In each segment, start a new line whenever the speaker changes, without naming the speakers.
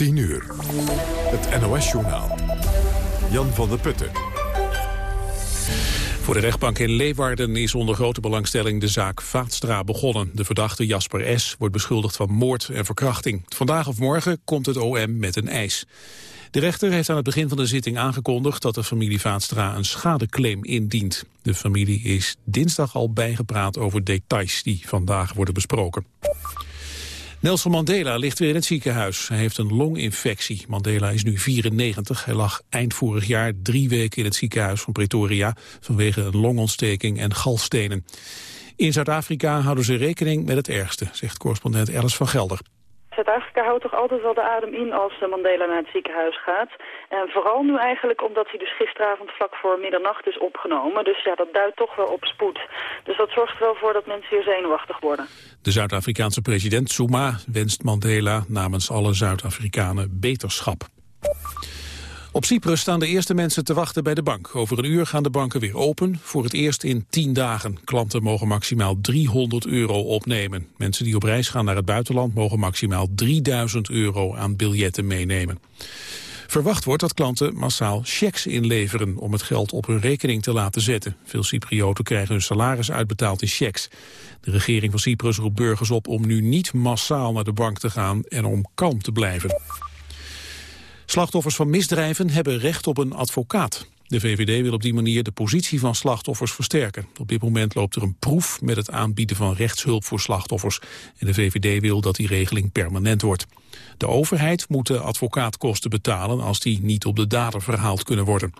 10 uur. Het NOS-journaal. Jan van der Putten.
Voor de rechtbank in Leeuwarden is onder grote belangstelling de zaak Vaatstra begonnen. De verdachte Jasper S. wordt beschuldigd van moord en verkrachting. Vandaag of morgen komt het OM met een eis. De rechter heeft aan het begin van de zitting aangekondigd dat de familie Vaatstra een schadeclaim indient. De familie is dinsdag al bijgepraat over details die vandaag worden besproken. Nelson Mandela ligt weer in het ziekenhuis. Hij heeft een longinfectie. Mandela is nu 94. Hij lag eind vorig jaar drie weken in het ziekenhuis van Pretoria... vanwege een longontsteking en galstenen. In Zuid-Afrika houden ze rekening met het ergste, zegt correspondent Alice van Gelder.
Zuid-Afrika houdt toch altijd wel de adem in als Mandela naar het ziekenhuis gaat. En vooral nu eigenlijk omdat hij dus gisteravond vlak voor middernacht is opgenomen. Dus ja, dat duidt toch wel op spoed. Dus dat zorgt er wel voor dat mensen hier zenuwachtig worden.
De Zuid-Afrikaanse president Zuma wenst Mandela namens alle Zuid-Afrikanen beterschap. Op Cyprus staan de eerste mensen te wachten bij de bank. Over een uur gaan de banken weer open, voor het eerst in 10 dagen. Klanten mogen maximaal 300 euro opnemen. Mensen die op reis gaan naar het buitenland mogen maximaal 3000 euro aan biljetten meenemen. Verwacht wordt dat klanten massaal checks inleveren om het geld op hun rekening te laten zetten. Veel Cyprioten krijgen hun salaris uitbetaald in checks. De regering van Cyprus roept burgers op om nu niet massaal naar de bank te gaan en om kalm te blijven. Slachtoffers van misdrijven hebben recht op een advocaat. De VVD wil op die manier de positie van slachtoffers versterken. Op dit moment loopt er een proef met het aanbieden van rechtshulp voor slachtoffers. En de VVD wil dat die regeling permanent wordt. De overheid moet de advocaatkosten betalen als die niet op de dader verhaald kunnen worden.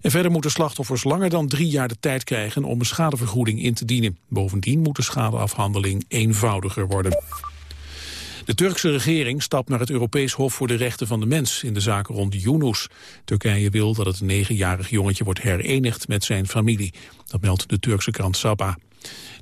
En verder moeten slachtoffers langer dan drie jaar de tijd krijgen om een schadevergoeding in te dienen. Bovendien moet de schadeafhandeling eenvoudiger worden. De Turkse regering stapt naar het Europees Hof voor de Rechten van de Mens in de zaak rond Yunus. Turkije wil dat het negenjarig jongetje wordt herenigd met zijn familie. Dat meldt de Turkse krant Sabah.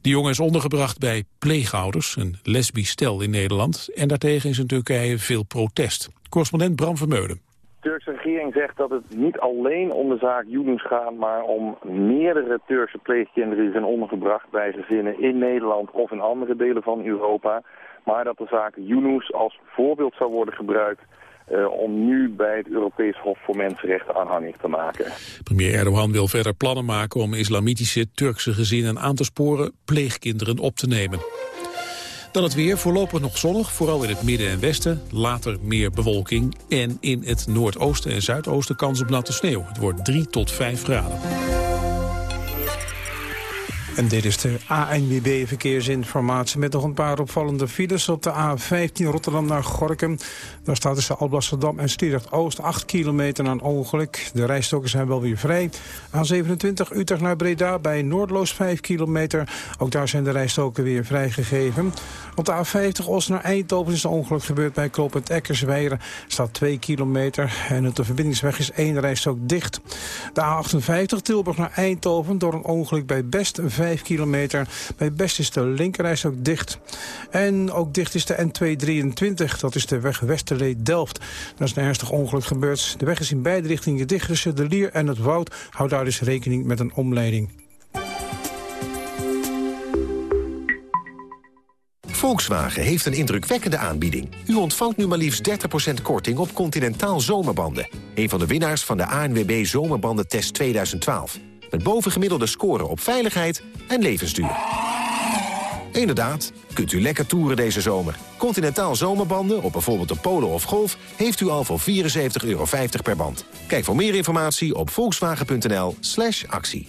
De jongen is ondergebracht bij pleegouders, een lesbisch stel in Nederland. En daartegen is in Turkije veel protest. Correspondent Bram Vermeulen.
De Turkse regering zegt dat het niet alleen om de zaak Yunus gaat... maar om meerdere Turkse pleegkinderen die zijn ondergebracht bij gezinnen in Nederland... of in andere delen van Europa. Maar dat de zaak Yunus als voorbeeld zou worden gebruikt... Uh, om nu bij het Europees Hof voor Mensenrechten aanhangig te maken.
Premier Erdogan wil verder plannen maken om islamitische Turkse gezinnen aan te sporen pleegkinderen op te nemen. Dan het weer, voorlopig nog zonnig, vooral in het midden en westen. Later meer bewolking en in het noordoosten en zuidoosten kans op natte sneeuw. Het wordt 3 tot 5 graden.
En dit is de ANWB Verkeersinformatie met nog een paar opvallende files op de A15 Rotterdam naar Gorkum. Daar staat tussen Alblasserdam en Stieracht Oost 8 kilometer aan ongeluk. De rijstokken zijn wel weer vrij. A27 Utrecht naar Breda bij Noordloos 5 kilometer. Ook daar zijn de rijstoken weer vrijgegeven. Op de A50 Os naar Eindhoven is een ongeluk gebeurd bij Kloopend Eckersweijer. staat 2 kilometer en op de verbindingsweg is één rijstok dicht. De A58 Tilburg naar Eindhoven door een ongeluk bij Best 5 kilometer. Bij Best is de linkerreis ook dicht. En ook dicht is de N223, dat is de weg Westerlee-Delft. Dat is een ernstig ongeluk gebeurd. De weg is in beide richtingen dicht tussen de Lier en het Woud. Houd daar dus rekening met een omleiding.
Volkswagen heeft een indrukwekkende aanbieding. U ontvangt nu maar liefst 30% korting op Continentaal Zomerbanden. Een van de winnaars van de ANWB Zomerbandentest 2012. Met bovengemiddelde scoren op veiligheid en levensduur. Inderdaad, kunt u lekker toeren deze zomer. Continentaal zomerbanden op bijvoorbeeld een Polo of Golf... heeft u al voor 74,50 euro per band. Kijk voor meer informatie op volkswagen.nl slash actie.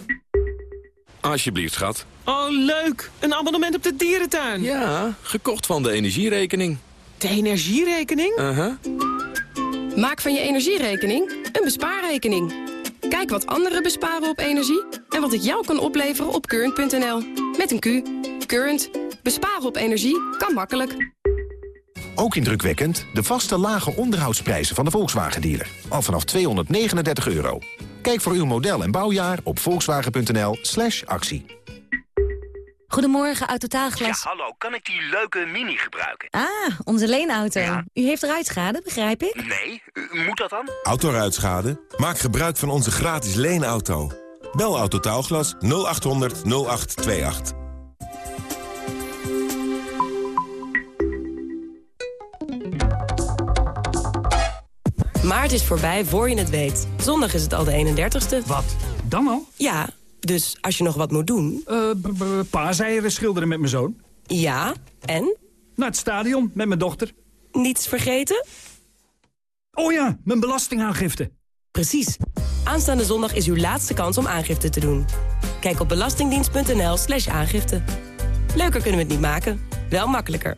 Alsjeblieft, schat.
Oh, leuk! Een abonnement op de dierentuin.
Ja, gekocht van de energierekening.
De energierekening?
Uh-huh.
Maak van je energierekening een bespaarrekening. Kijk wat anderen besparen op energie en wat het jou kan opleveren op current.nl. Met een Q. Current. Besparen op energie kan makkelijk.
Ook indrukwekkend de vaste lage onderhoudsprijzen van de Volkswagen-dealer. Al vanaf 239 euro. Kijk voor uw model en bouwjaar op volkswagen.nl actie.
Goedemorgen, Autotaalglas.
Ja, hallo. Kan ik die leuke Mini gebruiken?
Ah, onze leenauto. U heeft ruitschade, begrijp ik?
Nee, moet dat dan?
Autoruitschade? Maak gebruik van onze gratis leenauto. Bel Autotaalglas 0800 0828.
Maar het is voorbij voor je het weet. Zondag is het al de 31ste.
Wat? Dan al?
Ja, dus als je nog wat moet doen...
Uh, paaseieren schilderen met mijn zoon.
Ja, en?
Naar het stadion met mijn dochter.
Niets vergeten?
Oh ja, mijn belastingaangifte.
Precies. Aanstaande zondag is uw laatste kans om aangifte te doen. Kijk op belastingdienst.nl slash aangifte. Leuker kunnen we het niet maken, wel makkelijker.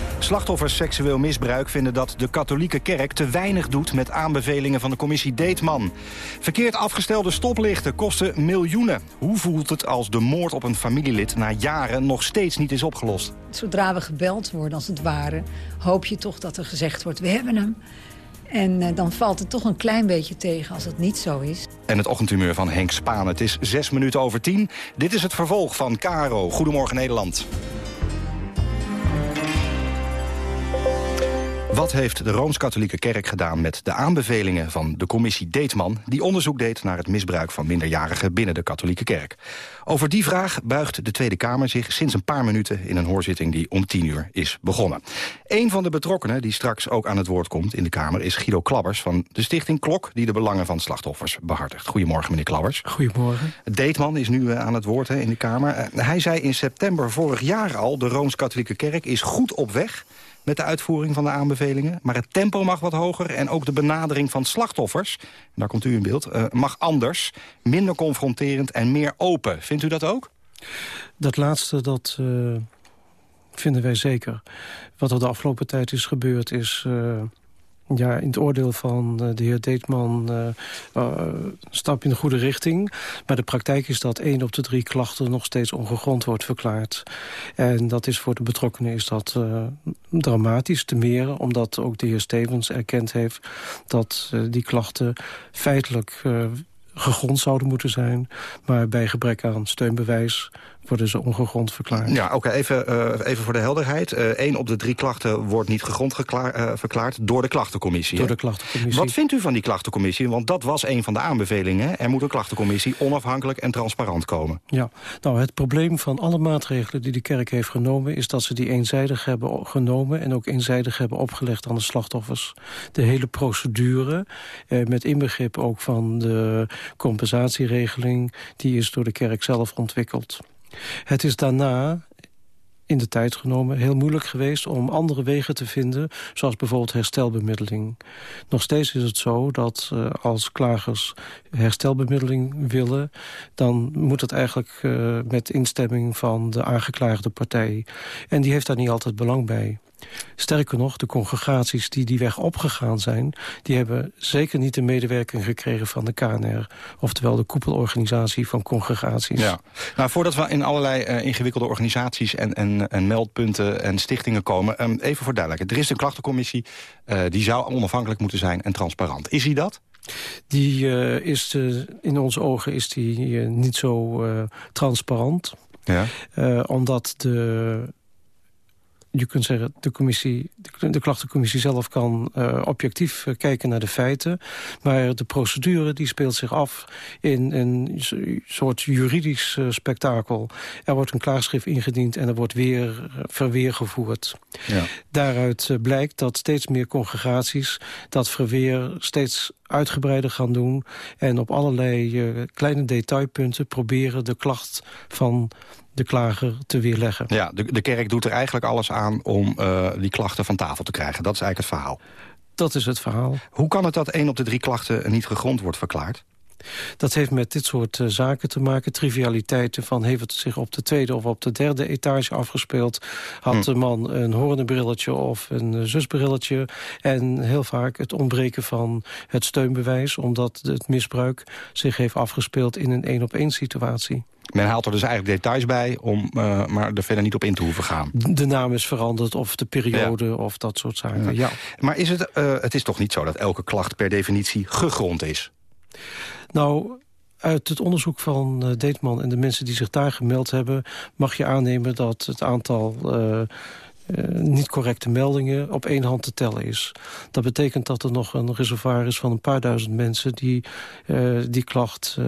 Slachtoffers seksueel misbruik vinden dat de katholieke kerk te weinig doet met aanbevelingen van de commissie Deetman. Verkeerd afgestelde stoplichten kosten miljoenen. Hoe voelt het als de moord op een familielid na jaren nog steeds niet is opgelost?
Zodra we gebeld worden als het ware, hoop je toch dat er gezegd wordt we hebben hem. En uh, dan valt het toch een klein beetje tegen als het niet zo is.
En het ochtendhumeur van Henk Spaan. Het is zes minuten over tien. Dit is het vervolg van Caro. Goedemorgen Nederland. Wat heeft de Rooms-Katholieke Kerk gedaan met de aanbevelingen van de commissie Deetman... die onderzoek deed naar het misbruik van minderjarigen binnen de katholieke kerk? Over die vraag buigt de Tweede Kamer zich sinds een paar minuten... in een hoorzitting die om tien uur is begonnen. Een van de betrokkenen die straks ook aan het woord komt in de Kamer... is Guido Klabbers van de stichting Klok... die de belangen van slachtoffers behartigt. Goedemorgen, meneer Klabbers.
Goedemorgen.
Deetman is nu eh, aan het woord hè, in de Kamer. Uh, hij zei in september vorig jaar al... de Rooms-Katholieke Kerk is goed op weg met de uitvoering van de aanbevelingen. Maar het tempo mag wat hoger en ook de benadering van slachtoffers... daar komt u in beeld, uh, mag anders, minder confronterend en meer open. Vindt u dat ook?
Dat laatste, dat uh, vinden wij zeker. Wat er de afgelopen tijd is gebeurd is... Uh, ja, in het oordeel van uh, de heer Deetman uh, uh, stap in de goede richting. Maar de praktijk is dat één op de drie klachten nog steeds ongegrond wordt verklaard. En dat is voor de betrokkenen is dat dramatisch, te meer omdat ook de heer Stevens erkend heeft dat die klachten feitelijk gegrond zouden moeten zijn. Maar bij gebrek aan steunbewijs worden ze ongegrond verklaard.
Ja, oké, even, uh, even voor de helderheid. Eén uh, op de drie klachten wordt niet gegrond uh, verklaard door de klachtencommissie.
Door de klachtencommissie.
Wat vindt u van die klachtencommissie? Want dat was een van de aanbevelingen. Er moet een klachtencommissie onafhankelijk en transparant komen.
Ja, nou het probleem van alle maatregelen die de kerk heeft genomen... is dat ze die eenzijdig hebben genomen en ook eenzijdig hebben opgelegd aan de slachtoffers. De hele procedure, met inbegrip ook van de compensatieregeling... die is door de kerk zelf ontwikkeld. Het is daarna in de tijd genomen heel moeilijk geweest om andere wegen te vinden... zoals bijvoorbeeld herstelbemiddeling. Nog steeds is het zo dat uh, als klagers herstelbemiddeling willen... dan moet het eigenlijk uh, met instemming van de aangeklaagde partij. En die heeft daar niet altijd belang bij. Sterker nog, de congregaties die die weg opgegaan zijn... die hebben zeker niet de medewerking gekregen van de KNR. Oftewel de koepelorganisatie van congregaties.
Ja. Nou, voordat we in allerlei uh, ingewikkelde organisaties en, en, en, meldpunten en stichtingen komen... Um, even voor duidelijkheid. Er is een klachtencommissie, uh, die zou onafhankelijk moeten zijn en transparant. Is hij dat?
Die uh, is, in onze ogen is die niet zo transparant.
Ja.
omdat de je kunt zeggen, de, commissie, de, klachtencommissie zelf kan uh, objectief uh, kijken naar de feiten. Maar de procedure die speelt zich af in een soort juridisch uh, spektakel. Er wordt een klaarschrift ingediend en er wordt weer verweer gevoerd.
Ja.
Daaruit blijkt dat steeds meer congregaties dat verweer steeds uitgebreider gaan doen... en op allerlei kleine detailpunten proberen de klacht van de klager te weerleggen.
Ja, de, de kerk doet er eigenlijk alles aan om uh, die klachten van tafel te krijgen. Dat is eigenlijk het verhaal.
Dat is het verhaal.
Hoe kan het dat één op de drie klachten niet gegrond wordt verklaard?
Dat heeft met dit soort uh, zaken te maken. Trivialiteiten van heeft het zich op de tweede of op de derde etage afgespeeld. Had hm. de man een hoornenbrilletje of een uh, zusbrilletje. En heel vaak het ontbreken van het steunbewijs. Omdat het misbruik zich heeft afgespeeld in een één-op-één situatie.
Men haalt er dus eigenlijk details bij, om, uh, maar er verder niet op in te hoeven gaan.
De naam is veranderd, of de periode, ja. of dat soort zaken, ja. ja.
Maar is het, uh, het is toch niet zo dat elke klacht per definitie gegrond is?
Nou, uit het onderzoek van uh, Deetman en de mensen die zich daar gemeld hebben... mag je aannemen dat het aantal... Uh, niet correcte meldingen op één hand te tellen is. Dat betekent dat er nog een reservoir is van een paar duizend mensen... die uh, die klacht uh,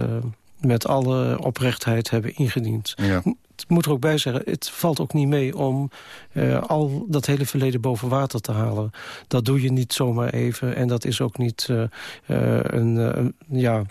met alle oprechtheid hebben ingediend.
Ja.
Ik moet er ook bij zeggen, het valt ook niet mee om uh, al dat hele verleden boven water te halen. Dat doe je niet zomaar even en dat is ook niet uh, uh, een, ja.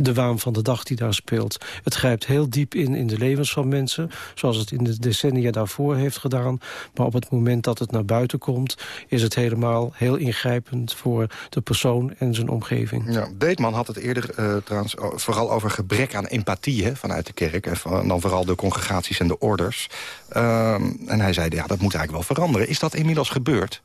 De waan van de dag die daar speelt. Het grijpt heel diep in in de levens van mensen, zoals het in de decennia daarvoor heeft gedaan. Maar op het moment dat het naar buiten komt, is het helemaal heel ingrijpend voor de persoon en zijn omgeving.
Ja, Deetman had het eerder trouwens vooral over gebrek aan empathie hè, vanuit de kerk en dan vooral de congregatie en de orders. Um, en hij zei, ja, dat moet eigenlijk wel veranderen. Is dat inmiddels gebeurd?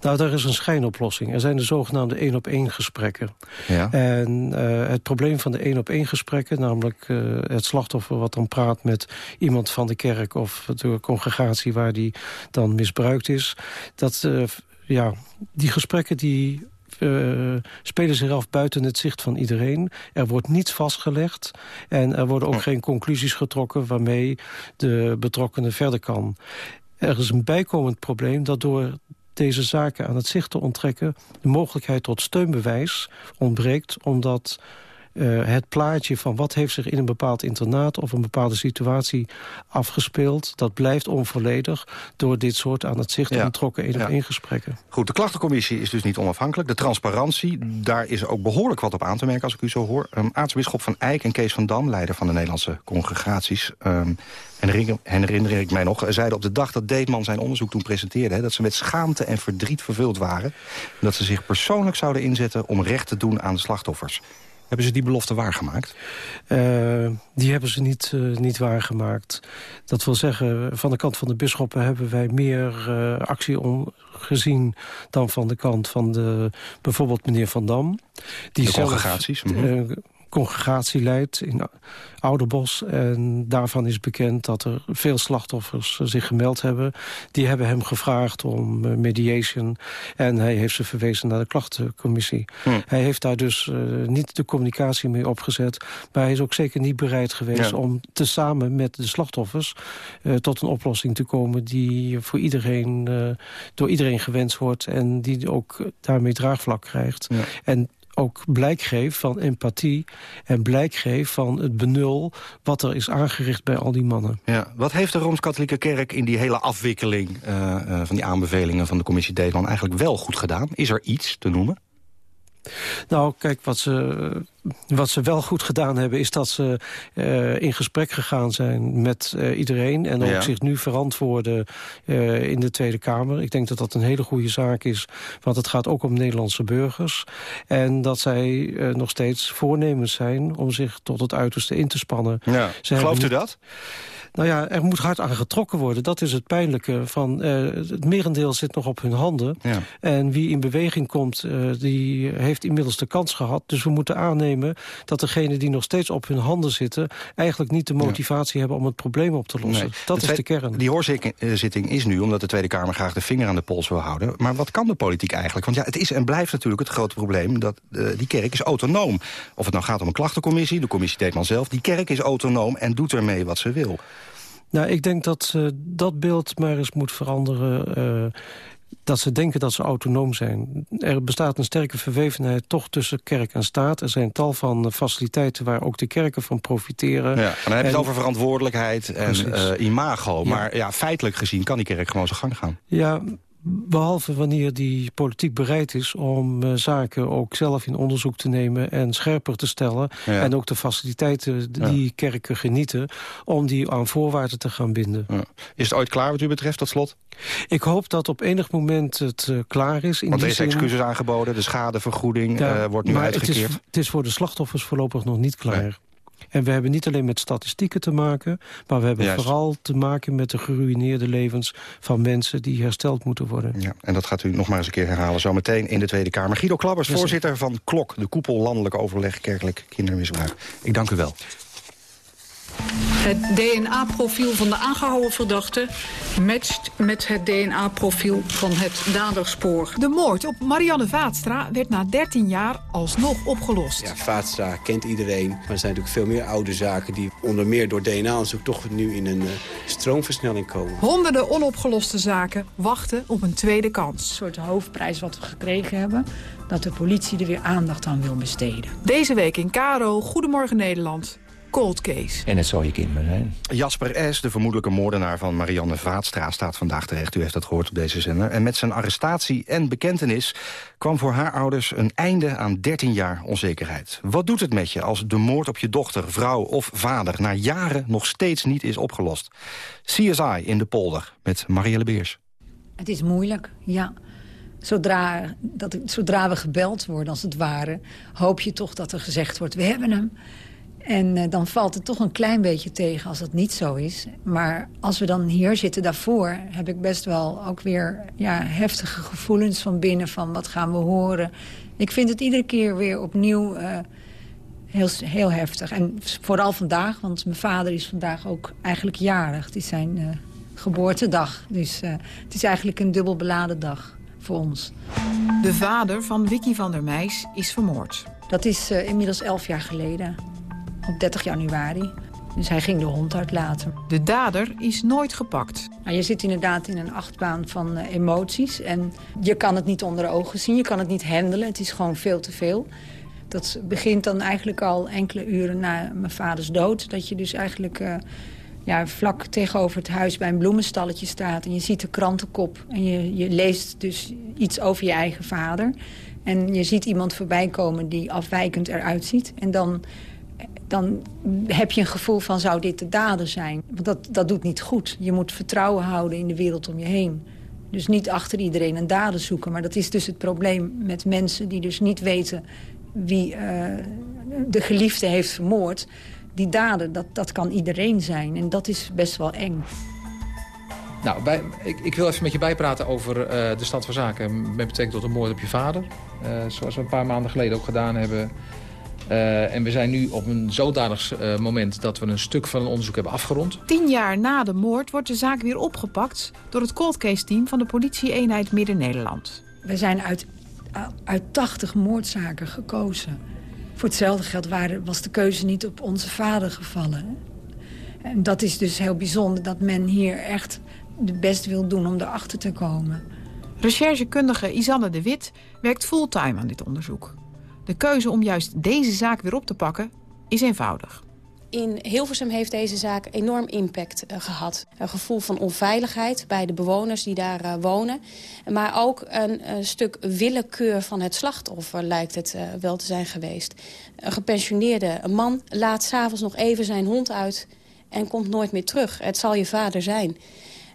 Nou, daar is een schijnoplossing. Er zijn de zogenaamde één-op-één gesprekken.
Ja.
En uh, het probleem van de één-op-één gesprekken... namelijk uh, het slachtoffer wat dan praat met iemand van de kerk... of de congregatie waar die dan misbruikt is... dat, uh, ja, die gesprekken die uh, spelen zich af buiten het zicht van iedereen. Er wordt niets vastgelegd en er worden ook oh. geen conclusies getrokken... waarmee de betrokkenen verder kan. Er is een bijkomend probleem dat door deze zaken aan het zicht te onttrekken... de mogelijkheid tot steunbewijs ontbreekt... omdat uh, het plaatje van wat heeft zich in een bepaald internaat... of een bepaalde situatie afgespeeld... dat blijft onvolledig door dit soort aan het zicht ontrokken één-op-één ja. gesprekken.
Goed, de klachtencommissie is dus niet onafhankelijk. De transparantie, daar is ook behoorlijk wat op aan te merken... als ik u zo hoor. Um, aartsbisschop van Eyck en Kees van Dam, leider van de Nederlandse congregaties... Um, en herinner ik mij nog, zeiden op de dag dat Deetman zijn onderzoek toen presenteerde... Hè, dat ze met schaamte en verdriet vervuld waren. Dat ze zich persoonlijk zouden inzetten om recht te doen aan de slachtoffers. Hebben ze die belofte waargemaakt?
Uh, die hebben ze niet, uh, niet waargemaakt. Dat wil zeggen, van de kant van de bisschoppen hebben wij meer uh, actie om, gezien... dan van de kant van de, bijvoorbeeld meneer Van Dam.
Die de congregaties?
Mm -hmm congregatie leidt in Ouderbos. En daarvan is bekend dat er veel slachtoffers zich gemeld hebben. Die hebben hem gevraagd om uh, mediation. En hij heeft ze verwezen naar de klachtencommissie.
Hm.
Hij heeft daar dus uh, niet de communicatie mee opgezet. Maar hij is ook zeker niet bereid geweest ja. om tezamen met de slachtoffers... Uh, tot een oplossing te komen die voor iedereen, door iedereen gewenst wordt... en die ook daarmee draagvlak krijgt.
Ja.
En ook blijk geeft van empathie en blijk geeft van het benul wat er is aangericht bij al die mannen.
Ja. Wat heeft de Rooms-Katholieke Kerk in die hele afwikkeling uh, uh, van die aanbevelingen van de commissie Deetman eigenlijk wel goed gedaan? Is er iets te noemen?
Nou, kijk, wat ze, wat ze wel goed gedaan hebben... is dat ze uh, in gesprek gegaan zijn met uh, iedereen... en ook
ja.
zich nu verantwoorden uh, in de Tweede Kamer. Ik denk dat dat een hele goede zaak is, want het gaat ook om Nederlandse burgers. En dat zij nog steeds voornemens zijn om zich tot het uiterste in te spannen.
Ja.
Ze
Gelooft u dat?
Nou ja, er moet hard aan getrokken worden. Dat is het pijnlijke. Van, het merendeel zit nog op hun handen.
Ja.
En wie in beweging komt, die heeft inmiddels de kans gehad. Dus we moeten aannemen dat degenen die nog steeds op hun handen zitten... eigenlijk niet de motivatie ja. hebben om het probleem op te lossen.
Nee.
Dat
de
is de kern.
Die hoorzitting is nu omdat de Tweede Kamer graag de vinger aan de pols wil houden. Maar wat kan de politiek eigenlijk? Want ja, het is en blijft natuurlijk het grote probleem... dat uh, die kerk is autonoom. Of het nou gaat om een klachtencommissie, de commissie Deetman zelf... die kerk is autonoom en doet ermee wat ze wil.
Nou, ik denk dat uh, dat beeld maar eens moet veranderen... Uh, dat ze denken dat ze autonoom zijn. Er bestaat een sterke verwevenheid toch tussen kerk en staat. Er zijn tal van faciliteiten waar ook de kerken van profiteren.
Ja, en dan heb je het over verantwoordelijkheid en uh, imago. Ja. Maar ja, feitelijk gezien kan die kerk gewoon zijn gang gaan.
Ja, Behalve wanneer die politiek bereid is om uh, zaken ook zelf in onderzoek te nemen en scherper te stellen.
Ja.
En ook de faciliteiten die ja. kerken genieten, om die aan voorwaarden te gaan binden.
Ja. Is het ooit klaar wat u betreft, tot slot?
Ik hoop dat op enig moment het uh, klaar is. In
Want er is excuses aangeboden, de schadevergoeding uh, wordt nu
maar
uitgekeerd.
Het is, het is voor de slachtoffers voorlopig nog niet klaar. En we hebben niet alleen met statistieken te maken... maar we hebben
Juist.
vooral te maken met de geruïneerde levens... van mensen die hersteld moeten worden.
Ja, en dat gaat u nog maar eens een keer herhalen. Zometeen in de Tweede Kamer. Guido Klabbers, voorzitter van KLOK... de Koepel Landelijk Overleg Kerkelijk Kindermisbruik. Ik dank u wel.
Het DNA-profiel van de aangehouden verdachte matcht met het DNA-profiel van het daderspoor.
De moord op Marianne Vaatstra werd na 13 jaar alsnog opgelost.
Ja, Vaatstra kent iedereen, maar er zijn natuurlijk veel meer oude zaken... die onder meer door DNA-onderzoek toch nu in een uh, stroomversnelling komen.
Honderden onopgeloste zaken wachten op een tweede kans.
Een soort hoofdprijs wat we gekregen hebben, dat de politie er weer aandacht aan wil besteden.
Deze week in Karo, Goedemorgen Nederland cold case.
En het zou je kind maar zijn.
Jasper S., de vermoedelijke moordenaar van Marianne Vaatstra... staat vandaag terecht, u heeft dat gehoord op deze zender. En met zijn arrestatie en bekentenis kwam voor haar ouders... een einde aan 13 jaar onzekerheid. Wat doet het met je als de moord op je dochter, vrouw of vader... na jaren nog steeds niet is opgelost? CSI in de polder met Marielle Beers.
Het is moeilijk, ja. Zodra, dat, zodra we gebeld worden, als het ware... hoop je toch dat er gezegd wordt, we hebben hem... En uh, dan valt het toch een klein beetje tegen als dat niet zo is. Maar als we dan hier zitten daarvoor... heb ik best wel ook weer ja, heftige gevoelens van binnen... van wat gaan we horen. Ik vind het iedere keer weer opnieuw uh, heel, heel heftig. En vooral vandaag, want mijn vader is vandaag ook eigenlijk jarig. Het is zijn uh, geboortedag. Dus het is eigenlijk een dubbel beladen dag voor ons.
De vader van Vicky van der Meijs is vermoord.
Dat is inmiddels elf jaar geleden op 30 januari. Dus hij ging de hond uitlaten.
De dader is nooit gepakt.
Nou, je zit inderdaad in een achtbaan van uh, emoties. En je kan het niet onder ogen zien, je kan het niet handelen. Het is gewoon veel te veel. Dat begint dan eigenlijk al enkele uren na mijn vaders dood. Dat je dus eigenlijk uh, ja, vlak tegenover het huis bij een bloemenstalletje staat. En je ziet de krantenkop. En je, je leest dus iets over je eigen vader. En je ziet iemand voorbij komen die afwijkend eruit ziet. En dan dan heb je een gevoel van zou dit de dader zijn. Want dat, dat doet niet goed. Je moet vertrouwen houden in de wereld om je heen. Dus niet achter iedereen een dader zoeken. Maar dat is dus het probleem met mensen die dus niet weten... wie uh, de geliefde heeft vermoord. Die dader, dat, dat kan iedereen zijn. En dat is best wel eng.
Nou, bij, ik, ik, wil even met je bijpraten over uh, de stand van zaken... met betrekking tot de moord op je vader. Uh, zoals we een paar maanden geleden ook gedaan hebben... Uh, en we zijn nu op een zodanig uh, moment dat we een stuk van een onderzoek hebben afgerond.
Tien jaar na de moord wordt de zaak weer opgepakt... door het cold case team van de politie-eenheid Midden-Nederland.
We zijn uit, uit 80 moordzaken gekozen. Voor hetzelfde geld waren, was de keuze niet op onze vader gevallen. En dat is dus heel bijzonder dat men hier echt de best wil doen om erachter te komen.
Recherchekundige Isanne de Wit werkt fulltime aan dit onderzoek. De keuze om juist deze zaak weer op te pakken is eenvoudig.
In Hilversum heeft deze zaak enorm impact uh, gehad. Een gevoel van onveiligheid bij de bewoners die daar uh, wonen. Maar ook een, stuk willekeur van het slachtoffer lijkt het uh, wel te zijn geweest. Een gepensioneerde man laat s'avonds nog even zijn hond uit en komt nooit meer terug. Het zal je vader zijn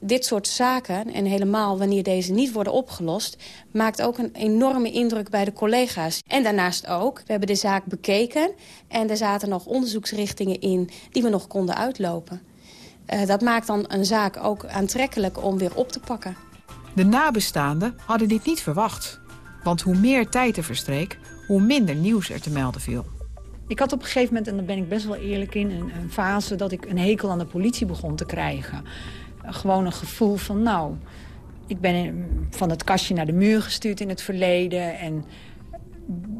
dit soort zaken, en helemaal wanneer deze niet worden opgelost... maakt ook een enorme indruk bij de collega's. En daarnaast ook, we hebben de zaak bekeken... en er zaten nog onderzoeksrichtingen in die we nog konden uitlopen. Uh, dat maakt dan een zaak ook aantrekkelijk om weer op te pakken.
De nabestaanden hadden dit niet verwacht. Want hoe meer tijd er verstreek, hoe minder nieuws er te melden viel.
Ik had op een gegeven moment, en daar ben ik best wel eerlijk in... een, een fase dat ik een hekel aan de politie begon te krijgen gewoon een gevoel van, nou, ik ben van het kastje naar de muur gestuurd in het verleden. En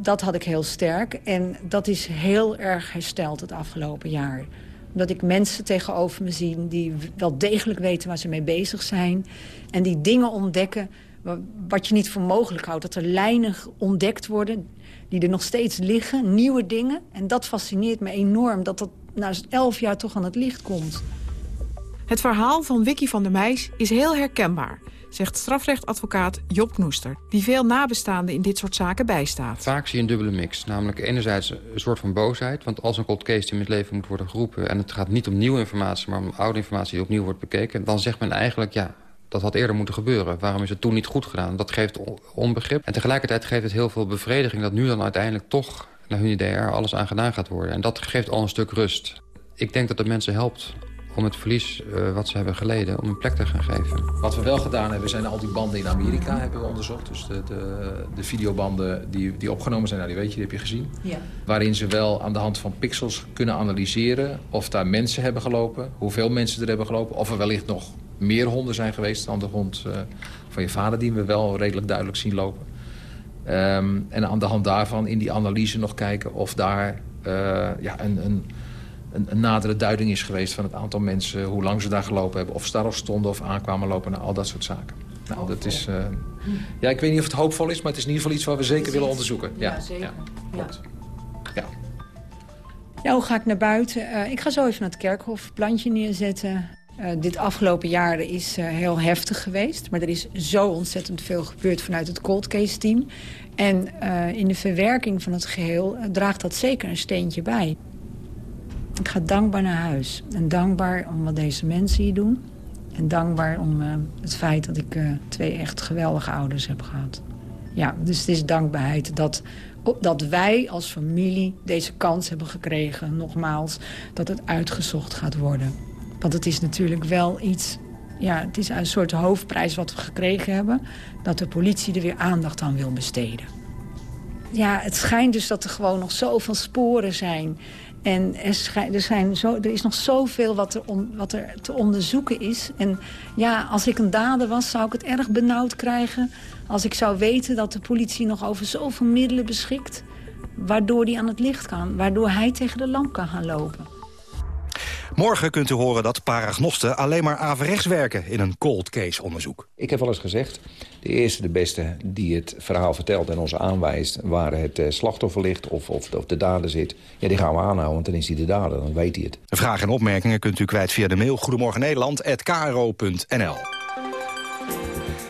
dat had ik heel sterk. En dat is heel erg hersteld het afgelopen jaar. Dat ik mensen tegenover me zie die wel degelijk weten waar ze mee bezig zijn. En die dingen ontdekken wat je niet voor mogelijk houdt. Dat er lijnen ontdekt worden die er nog steeds liggen, nieuwe dingen. En dat fascineert me enorm, dat dat na elf jaar toch aan het licht komt.
Het verhaal van Vicky van der Meijs is heel herkenbaar, zegt strafrechtadvocaat Job Knoester... die veel nabestaanden in dit soort zaken bijstaat.
Vaak zie je een dubbele mix. Namelijk enerzijds een soort van boosheid. Want als een cold case het leven moet worden geroepen... en het gaat niet om nieuwe informatie, maar om oude informatie die opnieuw wordt bekeken... dan zegt men eigenlijk, ja, dat had eerder moeten gebeuren. Waarom is het toen niet goed gedaan? Dat geeft onbegrip. En tegelijkertijd geeft het heel veel bevrediging... dat nu dan uiteindelijk toch, naar hun idee, er alles aan gedaan gaat worden. En dat geeft al een stuk rust. Ik denk dat het mensen helpt om het verlies uh, wat ze hebben geleden, om een plek te gaan geven.
Wat we wel gedaan hebben, zijn al die banden in Amerika hebben we onderzocht. Dus de, de, de videobanden die, die opgenomen zijn, nou, die weet je, die heb je gezien.
Ja.
Waarin ze wel aan de hand van pixels kunnen analyseren of daar mensen hebben gelopen, hoeveel mensen er hebben gelopen, of er wellicht nog meer honden zijn geweest dan de hond uh, van je vader, die we wel redelijk duidelijk zien lopen. Um, en aan de hand daarvan in die analyse nog kijken of daar uh, ja, een, een, een, een, nadere duiding is geweest van het aantal mensen, hoe lang ze daar gelopen hebben, of ze daar al stonden of aankwamen lopen, nou, al dat soort zaken. Nou, dat is, uh, ja, ik weet niet of het hoopvol is, maar het is in ieder geval iets wat we zeker willen onderzoeken. Ja,
ja zeker.
Ja, ja.
ja. hoe ga ik naar buiten? Uh, ik ga zo even naar het kerkhof, plantje neerzetten. Uh, dit afgelopen jaar is uh, heel heftig geweest. Maar er is zo ontzettend veel gebeurd vanuit het cold case team. En uh, in de verwerking van het geheel draagt dat zeker een steentje bij. Ik ga dankbaar naar huis. En dankbaar om wat deze mensen hier doen. En dankbaar om het feit dat ik twee echt geweldige ouders heb gehad. Ja, dus het is dankbaarheid dat, dat wij als familie deze kans hebben gekregen. Nogmaals, dat het uitgezocht gaat worden. Want het is natuurlijk wel iets... Ja, het is een soort hoofdprijs wat we gekregen hebben... dat de politie er weer aandacht aan wil besteden. Ja, het schijnt dus dat er gewoon nog zoveel sporen zijn. En er, er, zijn zo, er is nog zoveel wat er, wat er te onderzoeken is. En ja, als ik een dader was, zou ik het erg benauwd krijgen... als ik zou weten dat de politie nog over zoveel middelen beschikt... waardoor hij aan het licht kan, waardoor hij tegen de lamp kan gaan lopen.
Morgen kunt u horen dat paragnosten alleen maar averechts werken in een cold case onderzoek.
Ik heb wel eens gezegd, de eerste de beste die het verhaal vertelt en ons aanwijst... waar het slachtoffer ligt of, of, of de dader zit, ja, die gaan we aanhouden, want dan is hij de dader, dan weet hij het.
Vragen en opmerkingen kunt u kwijt via de mail Goedemorgen Nederland@kro.nl.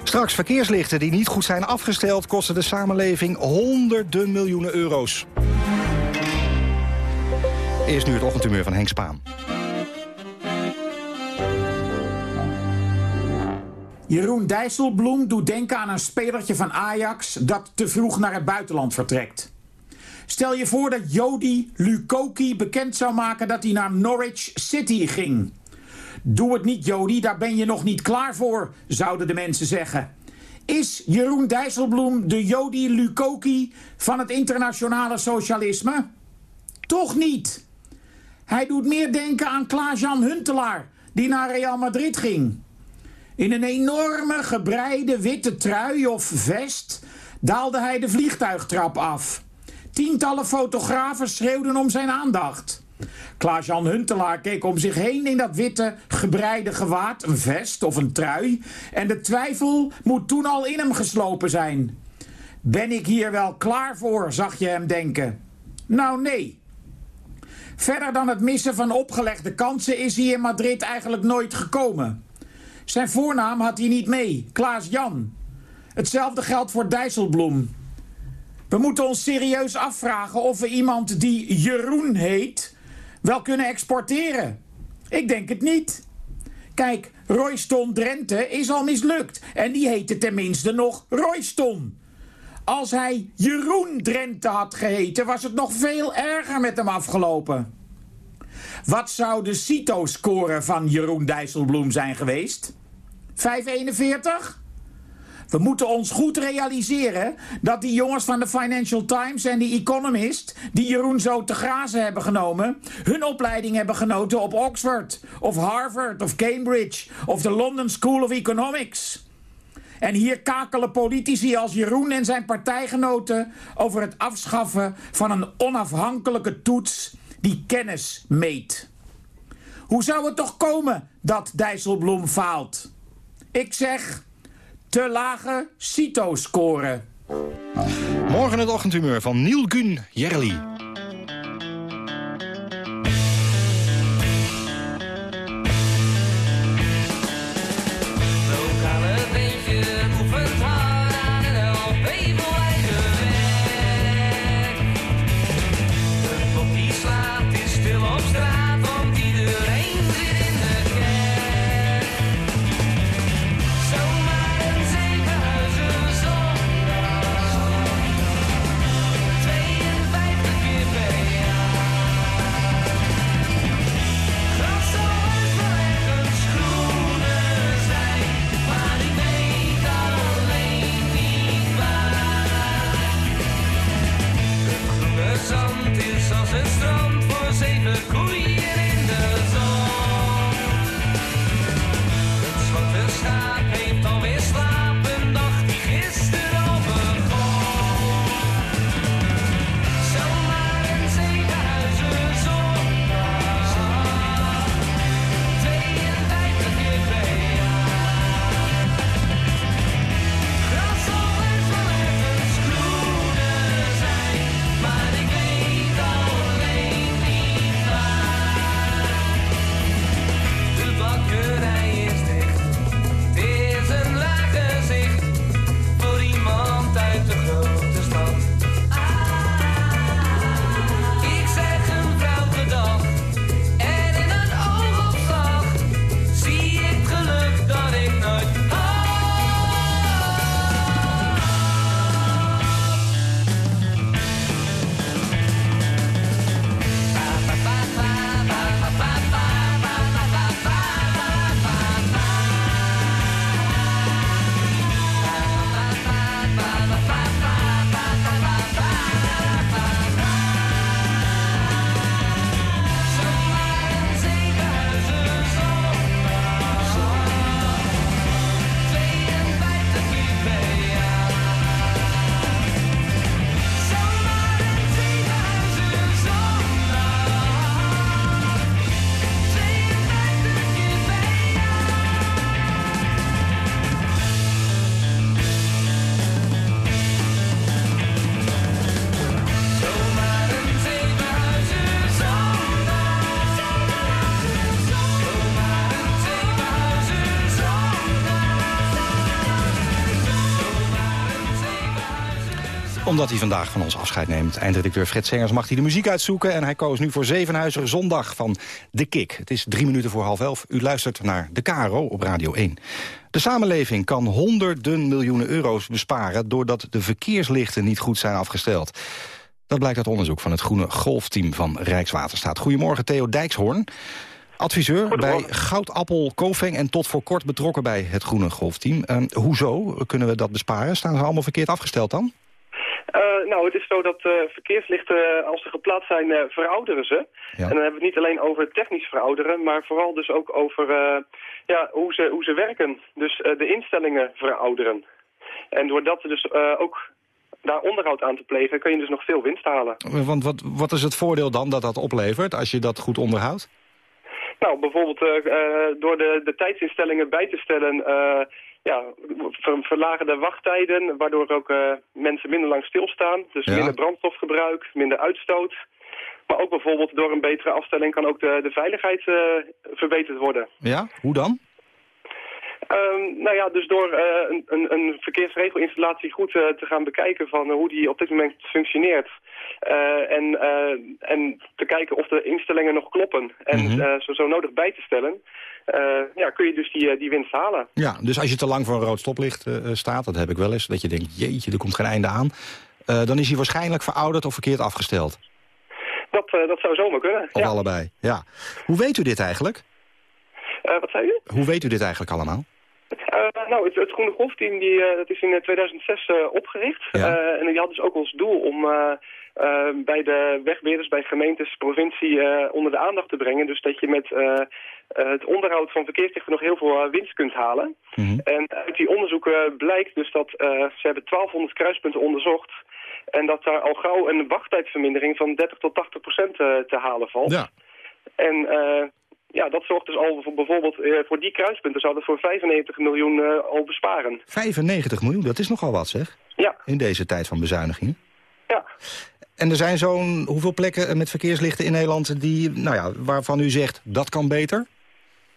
Straks verkeerslichten die niet goed zijn afgesteld... kosten de samenleving honderden miljoenen euro's. Eerst nu het ochtendhumeur van Henk Spaan.
Jeroen Dijsselbloem doet denken aan een spelertje van Ajax... dat te vroeg naar het buitenland vertrekt. Stel je voor dat Jody Lukoki bekend zou maken dat hij naar Norwich City ging. Doe het niet, Jody, daar ben je nog niet klaar voor, zouden de mensen zeggen. Is Jeroen Dijsselbloem de Jody Lukoki van het internationale socialisme? Toch niet. Hij doet meer denken aan Klaas-Jan Huntelaar, die naar Real Madrid ging. In een enorme gebreide witte trui of vest daalde hij de vliegtuigtrap af. Tientallen fotografen schreeuwden om zijn aandacht. Klaas-Jan Huntelaar keek om zich heen in dat witte gebreide gewaad, een vest of een trui. En de twijfel moet toen al in hem geslopen zijn. Ben ik hier wel klaar voor, zag je hem denken. Nou nee. Verder dan het missen van opgelegde kansen is hij in Madrid eigenlijk nooit gekomen. Zijn voornaam had hij niet mee, Klaas Jan. Hetzelfde geldt voor Dijsselbloem. We moeten ons serieus afvragen of we iemand die Jeroen heet... wel kunnen exporteren. Ik denk het niet. Kijk, Royston Drenthe is al mislukt. En die heette tenminste nog Royston. Als hij Jeroen Drenthe had geheten... was het nog veel erger met hem afgelopen. Wat zou de CITO-score van Jeroen Dijsselbloem zijn geweest? 541? We moeten ons goed realiseren dat die jongens van de Financial Times en The Economist... die Jeroen zo te grazen hebben genomen... hun opleiding hebben genoten op Oxford of Harvard of Cambridge... of de London School of Economics. En hier kakelen politici als Jeroen en zijn partijgenoten... over het afschaffen van een onafhankelijke toets die kennis meet. Hoe zou het toch komen dat Dijsselbloem faalt? Ik zeg te lage CITO-score.
Morgen het ochtendhumeur van Niel Gun Jerli. Omdat hij vandaag van ons afscheid neemt. Eindredacteur Fred Sengers mag hij de muziek uitzoeken... en hij koos nu voor Zevenhuizer Zondag van De Kik. Het is drie minuten voor half elf. U luistert naar De Caro op Radio 1. De samenleving kan honderden miljoenen euro's besparen... doordat de verkeerslichten niet goed zijn afgesteld. Dat blijkt uit onderzoek van het Groene Golfteam van Rijkswaterstaat. Goedemorgen, Theo Dijkshoorn. Adviseur bij Goudappel Kofeng en tot voor kort betrokken bij het Groene Golfteam. Uh, hoezo kunnen we dat besparen? Staan ze allemaal verkeerd afgesteld dan?
Uh, nou, het is zo dat uh, verkeerslichten, als ze geplaatst zijn, uh, verouderen ze. Ja. En dan hebben we het niet alleen over technisch verouderen, maar vooral dus ook over ja, hoe, ze, hoe ze werken. Dus de instellingen verouderen. En doordat we dus ook daar onderhoud aan te plegen, kun je dus nog veel winst halen.
Want wat, wat is het voordeel dan dat dat oplevert als je dat goed onderhoudt?
Nou, bijvoorbeeld uh, door de, de tijdsinstellingen bij te stellen... Uh, ja, ver, verlagen de wachttijden, waardoor ook mensen minder lang stilstaan. Dus ja. minder brandstofgebruik, minder uitstoot. Maar ook bijvoorbeeld door een betere afstelling kan ook de, de veiligheid verbeterd worden.
Ja, hoe dan?
Um, nou ja, dus door uh, een, een, verkeersregelinstallatie goed te gaan bekijken van hoe die op dit moment functioneert. En, en te kijken of de instellingen nog kloppen. En mm -hmm. zo, zo nodig bij te stellen. ja, kun je dus die, die winst halen.
Ja, dus als je te lang voor een rood stoplicht staat, dat heb ik wel eens. Dat je denkt, jeetje, er komt geen einde aan. dan is hij waarschijnlijk verouderd of verkeerd afgesteld.
Dat, dat zou zomaar kunnen,
Of allebei, ja. Hoe weet u dit eigenlijk?
wat zei u?
Hoe weet u dit eigenlijk allemaal?
Uh, nou, het, het Groene Golfteam die, uh, dat is in 2006 uh, opgericht. Ja. en die had dus ook als doel om bij de wegbeheerders, bij gemeentes, provincie onder de aandacht te brengen. Dus dat je met het onderhoud van verkeerslichten nog heel veel winst kunt halen. Mm -hmm. En uit die onderzoeken blijkt dus dat ze hebben 1200 kruispunten onderzocht. En dat daar al gauw een wachttijdvermindering van 30 tot 80 procent te halen valt.
Ja.
En ja, dat zorgt dus al voor bijvoorbeeld uh, voor die kruispunten zou dat voor 95 miljoen uh, al besparen.
95 miljoen, dat is nogal wat zeg.
Ja.
In deze tijd van bezuinigingen.
Ja.
En er zijn zo'n hoeveel plekken met verkeerslichten in Nederland die, nou ja, waarvan u zegt dat kan beter?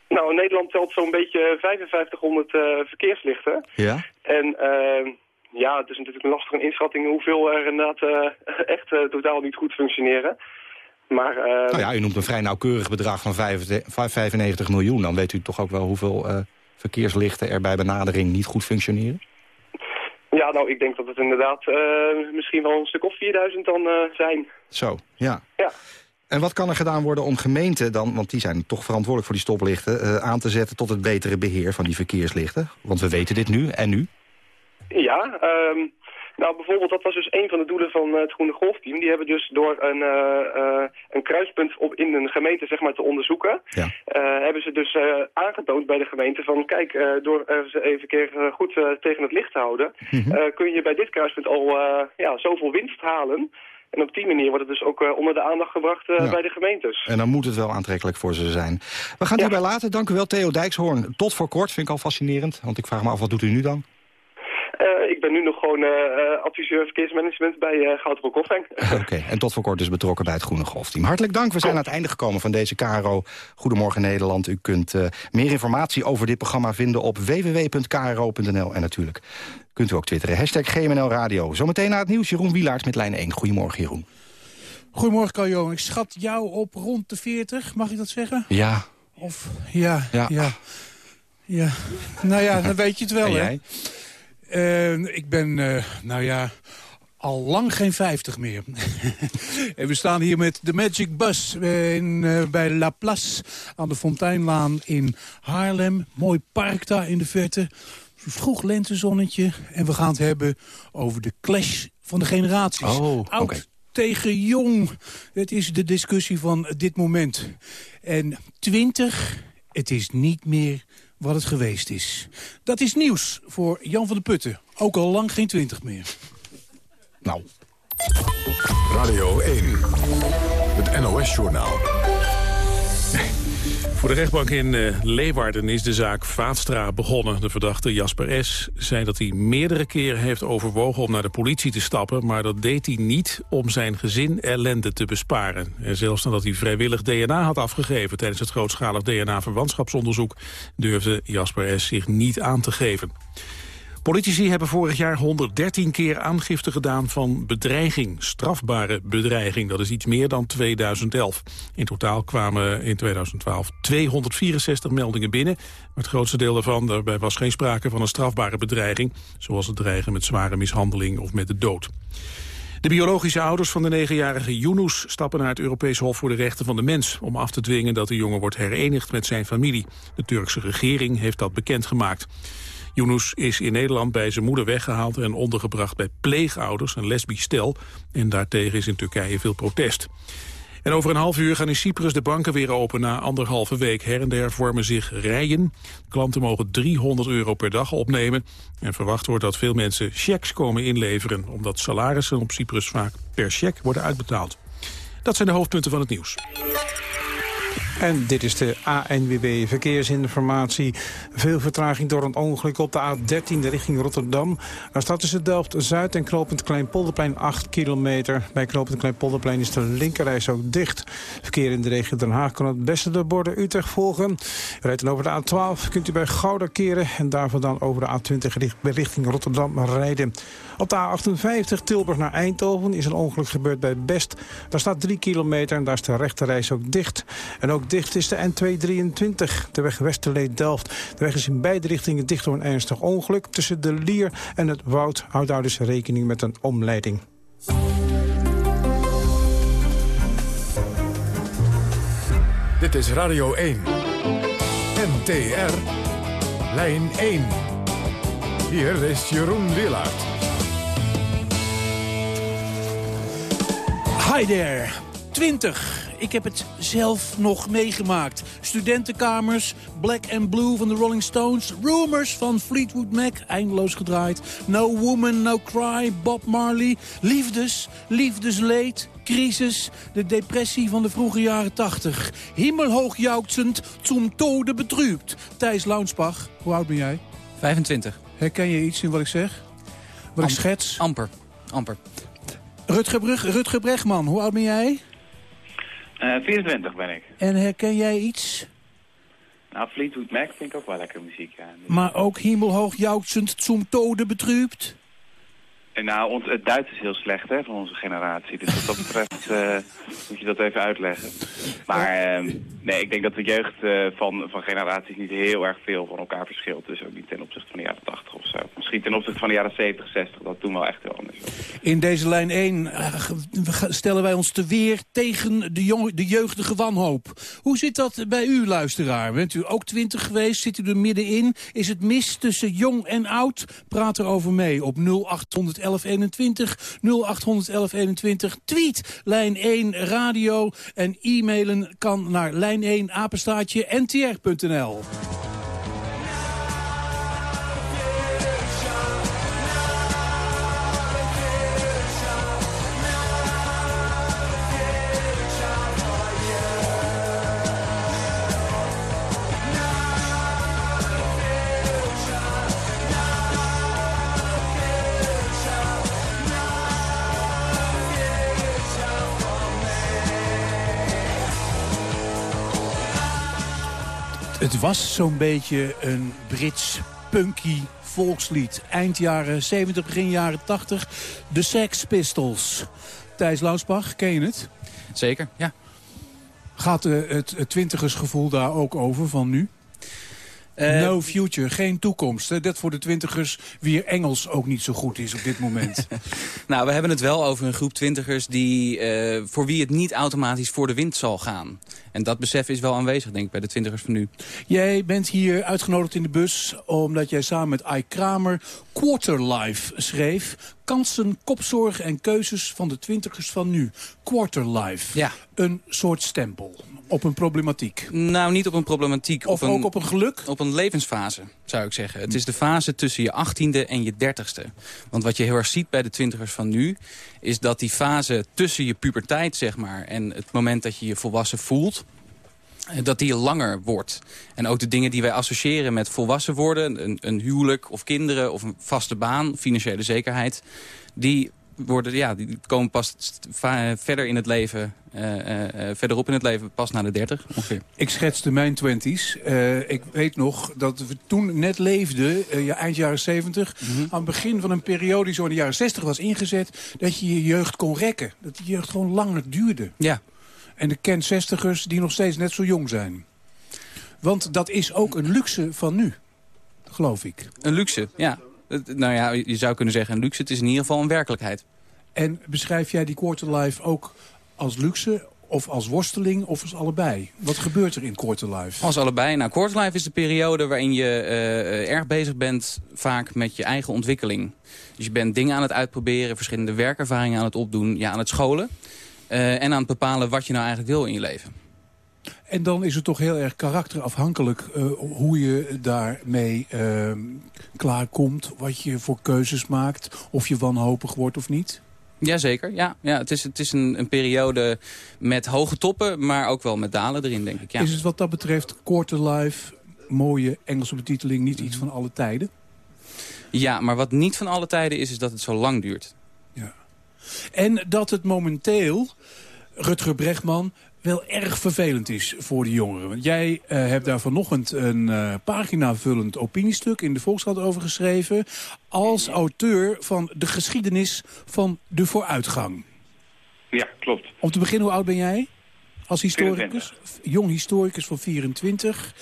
Nou, Nederland telt zo'n beetje 5500 uh, verkeerslichten.
Ja.
En ja, het is natuurlijk een lastige inschatting hoeveel er inderdaad echt totaal niet goed functioneren. Maar, uh,
nou ja, u noemt een vrij nauwkeurig bedrag van 95 miljoen. Dan weet u toch ook wel hoeveel uh, verkeerslichten er bij benadering niet goed functioneren?
Ja, nou, ik denk dat het inderdaad uh, misschien wel een stuk of 4000 dan zijn.
Zo, ja.
Ja.
En wat kan er gedaan worden om gemeenten dan, want die zijn toch verantwoordelijk voor die stoplichten, aan te zetten tot het betere beheer van die verkeerslichten? Want we weten dit nu, en nu?
Ja, um, nou, bijvoorbeeld, dat was dus een van de doelen van uh, het Groene Golfteam. Die hebben dus door een, uh, uh, een kruispunt op, in een gemeente zeg maar, te onderzoeken...
Ja.
hebben ze dus aangetoond bij de gemeente van... kijk, door ze even een keer goed tegen het licht te houden... Mm -hmm. kun je bij dit kruispunt al ja, zoveel winst halen... En op die manier wordt het dus ook onder de aandacht gebracht ja. bij de gemeentes.
En dan moet het wel aantrekkelijk voor ze zijn. We gaan het ja. hierbij laten. Dank u wel, Theo Dijkshoorn. Tot voor kort, vind ik al fascinerend. Want ik vraag me af, wat doet u nu dan?
Uh, ik ben nu nog gewoon uh, adviseur verkeersmanagement bij uh, Goudbroek Koffeng.
Oké, okay. en tot voor kort dus betrokken bij het Groene Golfteam. Hartelijk dank, we zijn aan het einde gekomen van deze KRO Goedemorgen Nederland. U kunt meer informatie over dit programma vinden op www.kro.nl. En natuurlijk kunt u ook twitteren. Hashtag GMNL Radio. Zometeen na het nieuws Jeroen Wielaert met lijn 1. Goedemorgen Jeroen.
Goedemorgen Carlo. Ik schat jou op rond de 40, mag ik dat zeggen?
Ja.
Of, ja,
ja.
ja. ja. Nou ja, dan weet je het wel, hè? Uh, ik ben, uh, nou ja, al lang geen 50 meer. en we staan hier met de Magic Bus in, uh, bij La Place aan de Fonteinlaan in Haarlem. Mooi park daar in de verte. Vroeg lentezonnetje. En we gaan het hebben over de clash van de generaties.
Oh,
Oud
okay.
tegen jong. Het is de discussie van dit moment. En 20, het is niet meer wat het geweest is. Dat is nieuws voor Jan van de Putten. Ook al lang geen twintig meer.
Nou.
Radio 1. Het NOS-journaal.
Voor de rechtbank in uh, Leeuwarden is de zaak Vaatstra begonnen. De verdachte Jasper S. zei dat hij meerdere keren heeft overwogen om naar de politie te stappen... maar dat deed hij niet om zijn gezin ellende te besparen. En zelfs nadat hij vrijwillig DNA had afgegeven... tijdens het grootschalig DNA-verwantschapsonderzoek... durfde Jasper S. zich niet aan te geven. Politici hebben vorig jaar 113 keer aangifte gedaan van bedreiging. Strafbare bedreiging, dat is iets meer dan 2011. In totaal kwamen in 2012 264 meldingen binnen. Maar het grootste deel daarvan, daarbij was geen sprake van een strafbare bedreiging. Zoals het dreigen met zware mishandeling of met de dood. De biologische ouders van de negenjarige Yunus stappen naar het Europees Hof voor de Rechten van de Mens... om af te dwingen dat de jongen wordt herenigd met zijn familie. De Turkse regering heeft dat bekendgemaakt. Yunus is in Nederland bij zijn moeder weggehaald en ondergebracht bij pleegouders, een lesbisch stel. En daartegen is in Turkije veel protest. En over een half uur gaan in Cyprus de banken weer open na anderhalve week. Her en der vormen zich rijen. Klanten mogen 300 euro per dag opnemen. En verwacht wordt dat veel mensen checks komen inleveren... omdat salarissen op Cyprus vaak per cheque worden uitbetaald. Dat zijn de hoofdpunten van het nieuws.
En dit is de ANWB Verkeersinformatie. Veel vertraging door een ongeluk op de A13 richting Rotterdam. Daar staat tussen Delft-Zuid en knooppunt Kleinpolderplein 8 kilometer. Bij knooppunt Kleinpolderplein is de linkerreis ook dicht. Verkeer in de regio Den Haag kan het beste de borden Utrecht volgen. Rijdt dan over de A12 kunt u bij Gouda keren... en daarvan dan over de A20 richting Rotterdam rijden. Op de A58 Tilburg naar Eindhoven is een ongeluk gebeurd bij Best. Daar staat 3 kilometer en daar is de rechterreis ook dicht. En ook dicht is de N223, de weg Westerlee-Delft. De weg is in beide richtingen dicht door een ernstig ongeluk. Tussen de Lier en het Woud houdt daar dus rekening met een omleiding.
Dit is Radio 1. NTR. Lijn 1. Hier is Jeroen Willaert.
Hi there. 20. Ik heb het zelf nog meegemaakt. Studentenkamers, Black and Blue van de Rolling Stones... Rumors van Fleetwood Mac, eindeloos gedraaid... No Woman, No Cry, Bob Marley... Liefdes, liefdesleed, crisis... de depressie van de vroege jaren 80. Himmelhoog jouwtsend, zum tode betrübt. Thijs Launsbach, hoe oud ben jij?
25.
Herken je iets in wat ik zeg? Wat ik schets?
Amper, amper.
Rutger, Brug, Rutger Bregman, hoe oud ben jij?
Uh, 24 ben ik.
En herken jij iets?
Nou, Fleetwood Mac vind ik ook wel lekker muziek. Ja.
Maar ook Himmelhoog jouwtsend zum tode betrübt?
Nou, ons, het Duits is heel slecht hè, van onze generatie. Dus wat dat betreft uh, moet je dat even uitleggen. Maar uh, nee, ik denk dat de jeugd uh, van, van generaties niet heel erg veel van elkaar verschilt. Dus ook niet ten opzichte van de jaren 80 of zo. Misschien ten opzichte van de jaren 70, 60. Dat toen wel echt heel anders
In deze lijn 1 uh, stellen wij ons te weer tegen de, jong, de jeugdige wanhoop. Hoe zit dat bij u, luisteraar? Bent u ook 20 geweest? Zit u er middenin? Is het mis tussen jong en oud? Praat erover mee op 0800 1121 0800 1121. Tweet lijn 1 radio en e-mailen kan naar lijn 1 apenstaatje ntr.nl. Het was zo'n beetje een Brits punky volkslied. Eind jaren 70, begin jaren 80. De Sex Pistols. Thijs Lausbach, ken je het?
Zeker, ja.
Gaat het, het twintigersgevoel daar ook over van nu? Uh, no future, geen toekomst. Hè? Dat voor de twintigers wie Engels ook niet zo goed is op dit moment.
nou, we hebben het wel over een groep twintigers die, uh, voor wie het niet automatisch voor de wind zal gaan. En dat besef is wel aanwezig, denk ik, bij de twintigers van nu.
Jij bent hier uitgenodigd in de bus omdat jij samen met Ike Kramer Quarterlife schreef. Kansen, kopzorgen en keuzes van de twintigers van nu. Quarterlife.
Ja.
Een soort stempel op een problematiek.
Nou, niet op een problematiek.
Of
op
ook op een geluk?
Op een levensfase, zou ik zeggen. Het is de fase tussen je achttiende en je dertigste. Want wat je heel erg ziet bij de twintigers van nu... is dat die fase tussen je puberteit, zeg maar... en het moment dat je je volwassen voelt dat die langer wordt. En ook de dingen die wij associëren met volwassen worden... een, een huwelijk of kinderen of een vaste baan, financiële zekerheid... die worden, ja, die komen pas verder in het leven, uh, verderop in het leven, pas na de 30 ongeveer.
Ik schetste mijn twenties. ik weet nog dat we toen net leefden, ja, eind jaren 70, mhm. aan het begin van een periode die zo in de jaren 60 was ingezet, dat je je jeugd kon rekken. Dat die jeugd gewoon langer duurde.
Ja.
En de kent zestigers die nog steeds net zo jong zijn. Want dat is ook een luxe van nu, geloof ik.
Een luxe, ja. Nou ja, je zou kunnen zeggen een luxe. Het is in ieder geval een werkelijkheid.
En beschrijf jij die quarterlife ook als luxe of als worsteling of als allebei? Wat gebeurt er in quarterlife?
Als allebei. Nou, quarterlife is de periode waarin je uh, erg bezig bent vaak met je eigen ontwikkeling. Dus je bent dingen aan het uitproberen, verschillende werkervaringen aan het opdoen, ja, aan het scholen. Uh, en aan het bepalen wat je nou eigenlijk wil in je leven.
En dan is het toch heel erg karakterafhankelijk uh, hoe je daarmee uh, klaarkomt. Wat je voor keuzes maakt. Of je wanhopig wordt of niet.
Jazeker, ja. ja het is, het is een, een periode met hoge toppen, maar ook wel met dalen erin, denk ik. Ja.
Is het wat dat betreft quarter life, mooie Engelse betiteling, niet iets van alle tijden?
Ja, maar wat niet van alle tijden is, is dat het zo lang duurt.
En dat het momenteel, Rutger Bregman, wel erg vervelend is voor de jongeren. Want jij uh, hebt daar vanochtend een uh, paginavullend opiniestuk in de Volkskrant over geschreven... als auteur van de geschiedenis van de vooruitgang.
Ja, klopt.
Om te beginnen, hoe oud ben jij? Als historicus? Jong historicus van 24.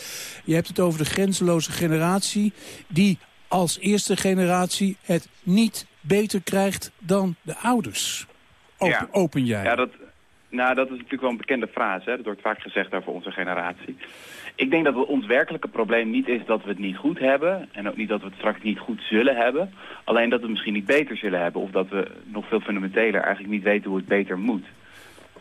Je hebt het over de grenzeloze generatie... die als eerste generatie het niet beter krijgt dan de ouders. Open,
ja.
open jij.
Ja, dat, nou, dat is natuurlijk wel een bekende frase. Hè? Dat wordt vaak gezegd over onze generatie. Ik denk dat het ons werkelijke probleem niet is dat we het niet goed hebben. En ook niet dat we het straks niet goed zullen hebben. Alleen dat we het misschien niet beter zullen hebben. Of dat we nog veel fundamenteler eigenlijk niet weten hoe het beter moet.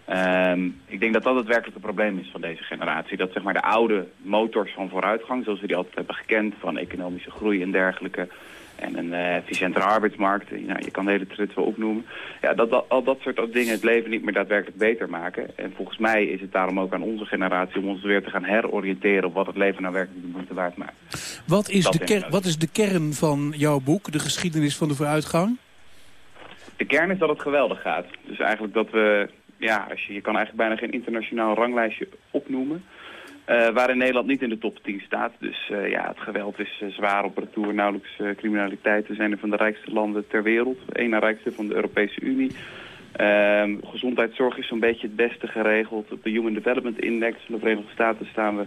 Um, ik denk dat dat het werkelijke probleem is van deze generatie. Dat zeg maar de oude motors van vooruitgang, zoals we die altijd hebben gekend, van economische groei en dergelijke, en een uh, efficiëntere arbeidsmarkt. Nou, je kan de hele trut wel opnoemen. Ja, dat, dat, al dat soort dingen het leven niet meer daadwerkelijk beter maken. En volgens mij is het daarom ook aan onze generatie om ons weer te gaan heroriënteren op wat het leven nou werkelijk de moeite waard maakt.
Wat is, de kern, wat is de kern van jouw boek, de geschiedenis van de vooruitgang?
De kern is dat het geweldig gaat. Dus eigenlijk dat we, ja, als je, je kan eigenlijk bijna geen internationaal ranglijstje opnoemen. Uh, waarin Nederland niet in de top 10 staat. Dus uh, ja, het geweld is uh, zwaar op retour. Nauwelijks criminaliteit. We zijn een van de rijkste landen ter wereld. Een na rijkste van de Europese Unie. Ehm, gezondheidszorg is zo'n beetje het beste geregeld. Op de Human Development Index van de Verenigde Staten staan we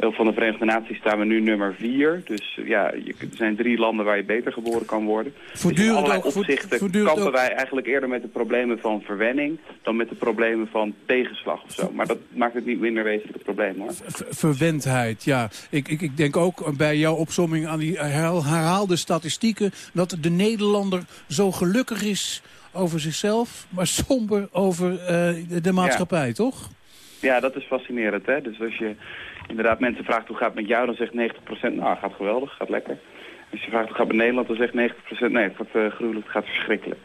van de Verenigde Naties staan we nu nummer vier. Dus ja, je, er zijn drie landen waar je beter geboren kan worden.
Voortdurend
dus in opzichten kampen ook... wij eigenlijk eerder met de problemen van verwenning... dan met de problemen van tegenslag of zo. Maar dat maakt het niet minder wezenlijk het probleem, hoor.
verwendheid, ja. Ik, ik, ik denk ook bij jouw opzomming aan die herhaalde statistieken... dat de Nederlander zo gelukkig is over zichzelf... maar somber over uh, de maatschappij,
ja.
toch?
Ja, dat is fascinerend, hè. Dus als je inderdaad mensen vraagt hoe gaat het met jou, dan zegt 90% nou gaat geweldig, gaat lekker. Als je vraagt hoe gaat het met Nederland, dan zegt 90% nee, het wordt uh, gruwelijk, het gaat verschrikkelijk.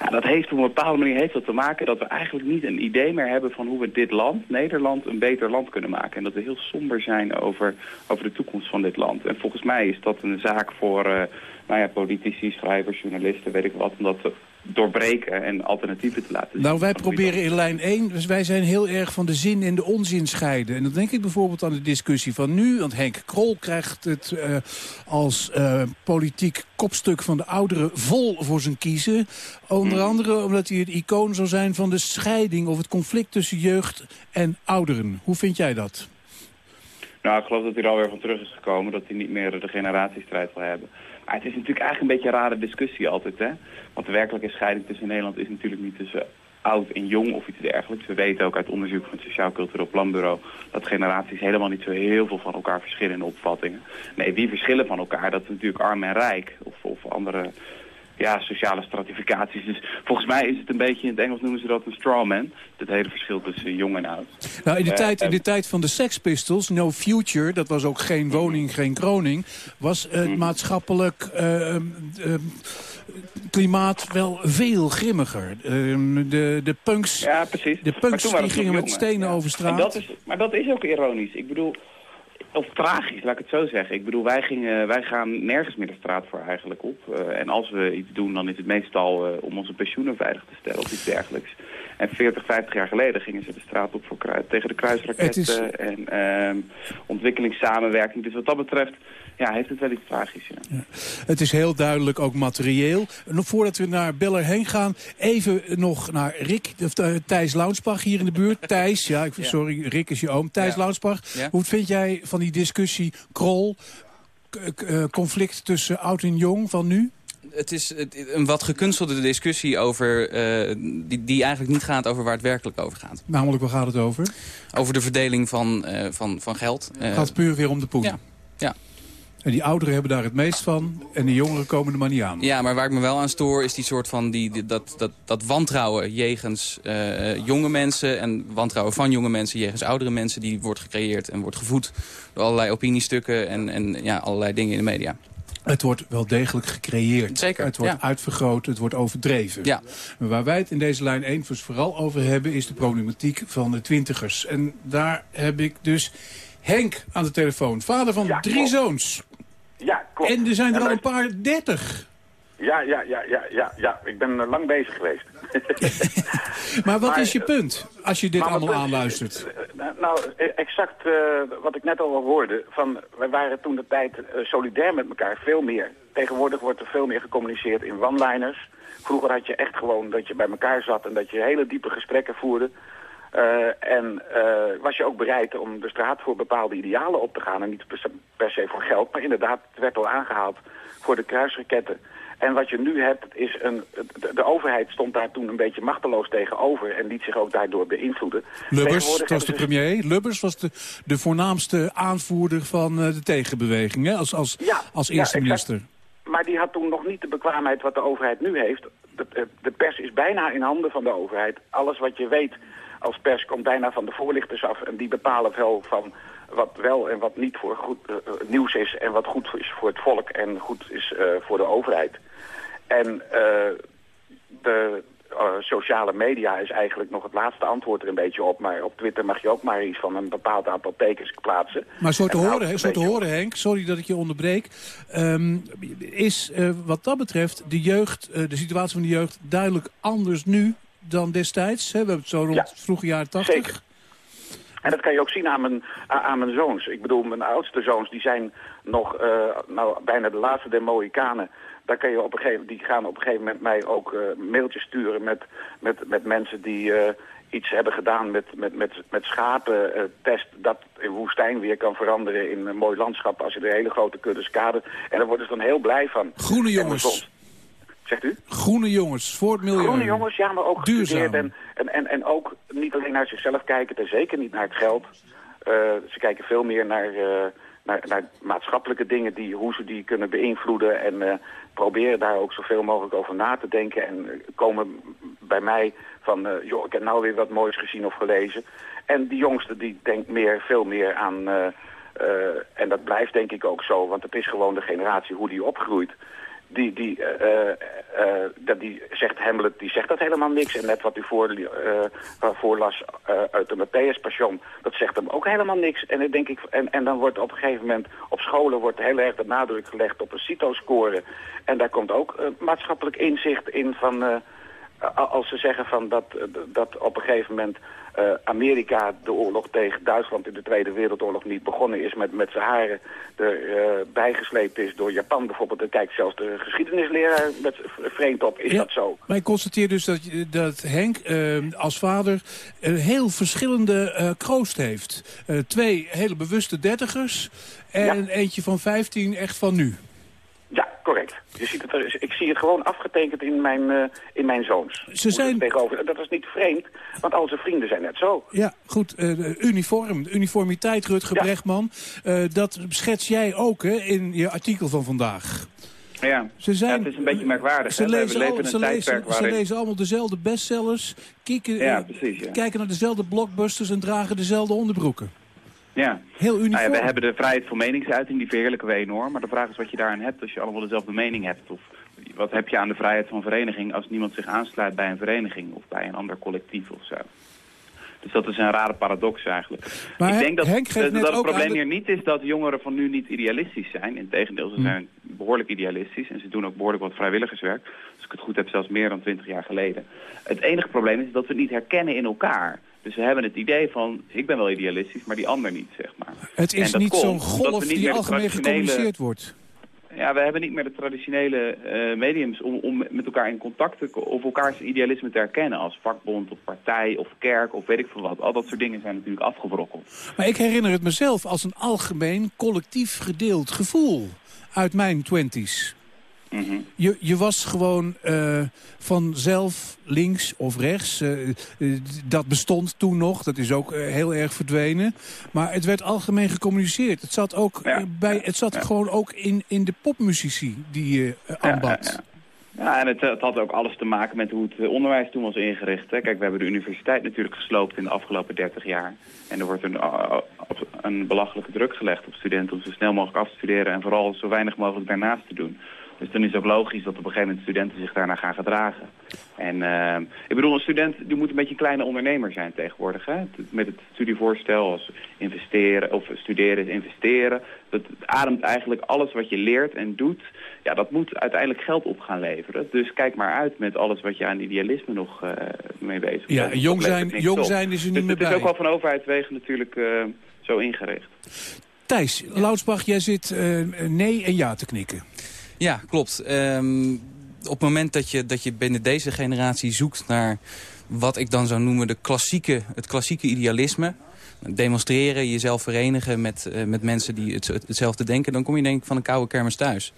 Ja, dat heeft op een bepaalde manier heeft dat te maken dat we eigenlijk niet een idee meer hebben van hoe we dit land, Nederland, een beter land kunnen maken. En dat we heel somber zijn over, over de toekomst van dit land. En volgens mij is dat een zaak voor uh, nou ja, politici, schrijvers, journalisten, weet ik wat, om dat doorbreken en alternatieven te laten zien.
Nou, wij proberen in lijn 1, dus wij zijn heel erg van de zin en de onzin scheiden. En dan denk ik bijvoorbeeld aan de discussie van nu, want Henk Krol krijgt het uh, als uh, politiek kopstuk van de ouderen vol voor zijn kiezen. Onder hmm. andere omdat hij het icoon zou zijn van de scheiding of het conflict tussen jeugd en ouderen. Hoe vind jij dat?
Nou, ik geloof dat hij er alweer van terug is gekomen, dat hij niet meer de generatiestrijd wil hebben. Maar het is natuurlijk eigenlijk een beetje een rare discussie altijd, hè. Want de werkelijke scheiding tussen Nederland is natuurlijk niet tussen oud en jong of iets dergelijks. We weten ook uit onderzoek van het Sociaal Cultureel Planbureau dat generaties helemaal niet zo heel veel van elkaar verschillen in opvattingen. Nee, wie verschillen van elkaar, dat is natuurlijk arm en rijk of, of andere ja, sociale stratificaties. Dus volgens mij is het een beetje, in het Engels noemen ze dat een strawman. Het hele verschil tussen jong en oud.
Nou, in de, uh, tijd, in de tijd van de Sex Pistols, No Future, dat was ook geen woning, geen kroning, was het mm. maatschappelijk uh, uh, klimaat wel veel grimmiger. de, de punks,
ja, precies.
De punks die gingen met stenen
ja.
over straat.
En dat is, maar dat is ook ironisch. Ik bedoel, of tragisch, laat ik het zo zeggen. Ik bedoel, wij, gingen, wij gaan nergens meer de straat voor eigenlijk op. Uh, en als we iets doen, dan is het meestal uh, om onze pensioenen veilig te stellen of iets dergelijks. En 40, 50 jaar geleden gingen ze de straat op voor tegen de kruisraketten is... en uh, ontwikkelingssamenwerking. Dus wat dat betreft ja, heeft het wel iets tragisch. Ja. Ja.
Het is heel duidelijk ook materieel. Nog voordat we naar Beller heen gaan, even nog naar Rick, of, uh, Thijs Launsbach hier in de buurt. Thijs, ja, ik, sorry, Rick is je oom. Thijs Launsbach, hoe vind jij van die discussie Krol, uh, conflict tussen oud en jong van nu?
Het is een wat gekunstelde discussie over, uh, die, die eigenlijk niet gaat over waar het werkelijk over gaat.
Namelijk, waar gaat het over?
Over de verdeling van, uh, van, van geld.
Het gaat puur weer om de poen.
Ja. ja.
En die ouderen hebben daar het meest van en de jongeren komen er maar niet aan.
Ja, maar waar ik me wel aan stoor is die soort van die, die dat, dat, dat wantrouwen jegens uh, jonge mensen... en wantrouwen van jonge mensen jegens oudere mensen... die wordt gecreëerd en wordt gevoed door allerlei opiniestukken en, en ja, allerlei dingen in de media.
Het wordt wel degelijk gecreëerd.
Zeker,
Het wordt
ja.
uitvergroot, het wordt overdreven.
Ja.
Maar waar wij het in deze lijn 1 dus vooral over hebben... is de problematiek van de twintigers. En daar heb ik dus Henk aan de telefoon. Vader van
Ja,
drie
klopt.
zoons.
Ja, klopt.
En er zijn er al een paar dertig.
Ja, ja, ja, ja, ja, ja. Ik ben eh, lang bezig geweest.
Maar wat
Maar,
is je punt als je dit allemaal
punt-
aanluistert?
Nou, nou, eh, exact eh, wat ik net al hoorde. Van, wij waren toen de tijd eh, solidair met elkaar, veel meer. Tegenwoordig wordt er veel meer gecommuniceerd in one-liners. Vroeger had je echt gewoon dat je bij elkaar zat en dat je hele diepe gesprekken voerde. Eh, en eh, was je ook bereid om de straat voor bepaalde idealen op te gaan. En niet per se, voor geld, maar inderdaad, het werd al aangehaald voor de kruisraketten. En wat je nu hebt, is een... De, de overheid stond daar toen een beetje machteloos tegenover... en liet zich ook daardoor beïnvloeden.
Lubbers, dat was de premier. Lubbers was de, de voornaamste aanvoerder van eh, de tegenbeweging, hè? Als, als,
Ja,
als
ja,
eerste
exact.
minister.
Maar die had toen nog niet de bekwaamheid wat de overheid nu heeft. De, de- de pers is bijna in handen van de overheid. Alles wat je weet als pers komt bijna van de voorlichters af. En die bepalen wel van wat wel en wat niet voor goed eh, eh, nieuws is... en wat goed is voor het volk en goed is eh, voor de overheid. En de sociale media is eigenlijk nog het laatste antwoord er een beetje op. Maar op Twitter mag je ook maar iets van een bepaald aantal tekens plaatsen.
Maar zo te, horen, zo te horen, Henk, sorry dat ik je onderbreek... ehm, is wat dat betreft de jeugd, de situatie van de jeugd duidelijk anders nu dan destijds. Hè? We hebben het zo rond
Ja,
vroege jaren tachtig.
zeker. En dat kan je ook zien aan mijn, aan mijn zoons. Ik bedoel, mijn oudste zoons, die zijn nog eh, nou, bijna de laatste der Mohikanen. Daar kan je op een gegeven, die gaan op een gegeven moment mij ook eh, mailtjes sturen met, met, met mensen die eh, iets hebben gedaan met, met, met, met schapen. test dat in woestijn weer kan veranderen in een mooi landschap als je er hele grote kuddes kadert. En daar worden ze dan heel blij van.
Groene
En
jongens.
Zegt u?
Groene jongens, voor het milieu.
Groene jongens, ja, maar ook
Duurzaam.
en, en, en, ook niet alleen naar zichzelf kijken, en zeker niet naar het geld. Eh, ze kijken veel meer naar, eh, naar, naar maatschappelijke dingen, die, hoe ze die kunnen beïnvloeden. En eh, proberen daar ook zoveel mogelijk over na te denken. En komen bij mij van, joh, ik heb nou weer wat moois gezien of gelezen. En die jongste die denkt meer, veel meer aan... en dat blijft denk ik ook zo, want het is gewoon de generatie hoe die opgroeit die, die, eh, eh, eh, dat die zegt Hamlet, die zegt dat helemaal niks. En net wat u voor, voorlas uit de Matthäus Passion, dat zegt hem ook helemaal niks. En, dan denk ik, en, en dan wordt op een gegeven moment op scholen wordt heel erg de nadruk gelegd op een CITO-score. En daar komt ook maatschappelijk inzicht in van... als ze zeggen van dat, dat op een gegeven moment eh, Amerika de oorlog tegen Duitsland in de Tweede Wereldoorlog niet begonnen is met, met zijn haren er eh, bijgesleept is door Japan bijvoorbeeld. Dan kijkt zelfs de geschiedenisleraar met vreemd op. Is
Ja,
dat zo?
Maar ik constateer dus dat, dat Henk eh, als vader een heel verschillende kroost heeft. Twee hele bewuste dertigers en eentje van 15 echt van nu.
Correct. Je ziet het er, ik zie het gewoon afgetekend in mijn, eh, in mijn zoons. Ze
zijn-
Tegenover. Dat is niet vreemd, want al zijn vrienden zijn net zo.
Ja, goed. eh, uniform, uniformiteit, Rutger
Ja.
Brechtman. eh, dat schets jij ook hè, in je artikel van vandaag.
Ja,
Ze zijn,
Ja, het is een beetje merkwaardig.
Ze lezen, al- ze, ze allemaal dezelfde bestsellers, kieken,
Ja, precies, ja.
kijken naar dezelfde blockbusters en dragen dezelfde onderbroeken.
Ja.
Heel uniform.
Nou ja, we hebben de vrijheid van meningsuiting, die verheerlijken we enorm. Maar de vraag is wat je daarin hebt als je allemaal dezelfde mening hebt. Of wat heb je aan de vrijheid van vereniging als niemand zich aansluit bij een vereniging of bij een ander collectief of zo. Dus dat is een rare paradox eigenlijk.
Maar
ik denk dat,
Henk geeft
dat, het probleem
de-
hier niet is dat jongeren van nu niet idealistisch zijn. Integendeel, ze
Hm.
zijn behoorlijk idealistisch en ze doen ook behoorlijk wat vrijwilligerswerk. Ik het goed heb, zelfs meer dan twintig jaar geleden. Het enige probleem is dat we het niet herkennen in elkaar. Dus we hebben het idee van, ik ben wel idealistisch, maar die ander niet, zeg maar.
Het is niet zo'n golf
niet
die algemeen
traditionele-
gecommuniceerd wordt.
Ja, we hebben niet meer de traditionele eh, mediums om, om met elkaar in contact te komen of elkaars idealisme te herkennen als vakbond of partij of kerk of weet ik veel wat. Al dat soort dingen zijn natuurlijk afgebrokkeld.
Maar ik herinner het mezelf als een algemeen collectief gedeeld gevoel uit mijn twenties.
Mhm.
Je, je was gewoon eh, vanzelf links of rechts. eh, eh, dat bestond toen nog. Dat is ook heel erg verdwenen. Maar het werd algemeen gecommuniceerd. Het zat, ook, bij, het zat gewoon ook in, in de popmuzici die je aanbad.
Ja, en het, het had ook alles te maken met hoe het onderwijs toen was ingericht. Hè. Kijk, we hebben de universiteit natuurlijk gesloopt in de afgelopen 30 jaar. En er wordt een, uh, een belachelijke druk gelegd op studenten om zo snel mogelijk af te studeren en vooral zo weinig mogelijk daarnaast te doen. Dus dan is het ook logisch dat op een gegeven moment studenten zich daarna gaan gedragen. En uh, ik bedoel, een student die moet een beetje een kleine ondernemer zijn tegenwoordig. Hè? Met het studievoorstel als investeren of studeren is investeren. Dat ademt eigenlijk alles wat je leert en doet. Ja, dat moet uiteindelijk geld op gaan leveren. Dus kijk maar uit met alles wat je aan idealisme nog uh, mee bezig bent.
Ja,
Dat
jong zijn, jong
op.
zijn is er niet
dus
meer
het is
bij.
ook wel van overheidswegen natuurlijk uh, zo ingericht.
Thijs, Loudsbach, jij zit uh, nee en ja te knikken.
Ja, klopt. Um, op het moment dat je, dat je binnen deze generatie zoekt naar wat ik dan zou noemen de klassieke, het klassieke idealisme... demonstreren, jezelf verenigen met, uh, met mensen die het, hetzelfde denken... dan kom je denk ik van een koude kermis thuis.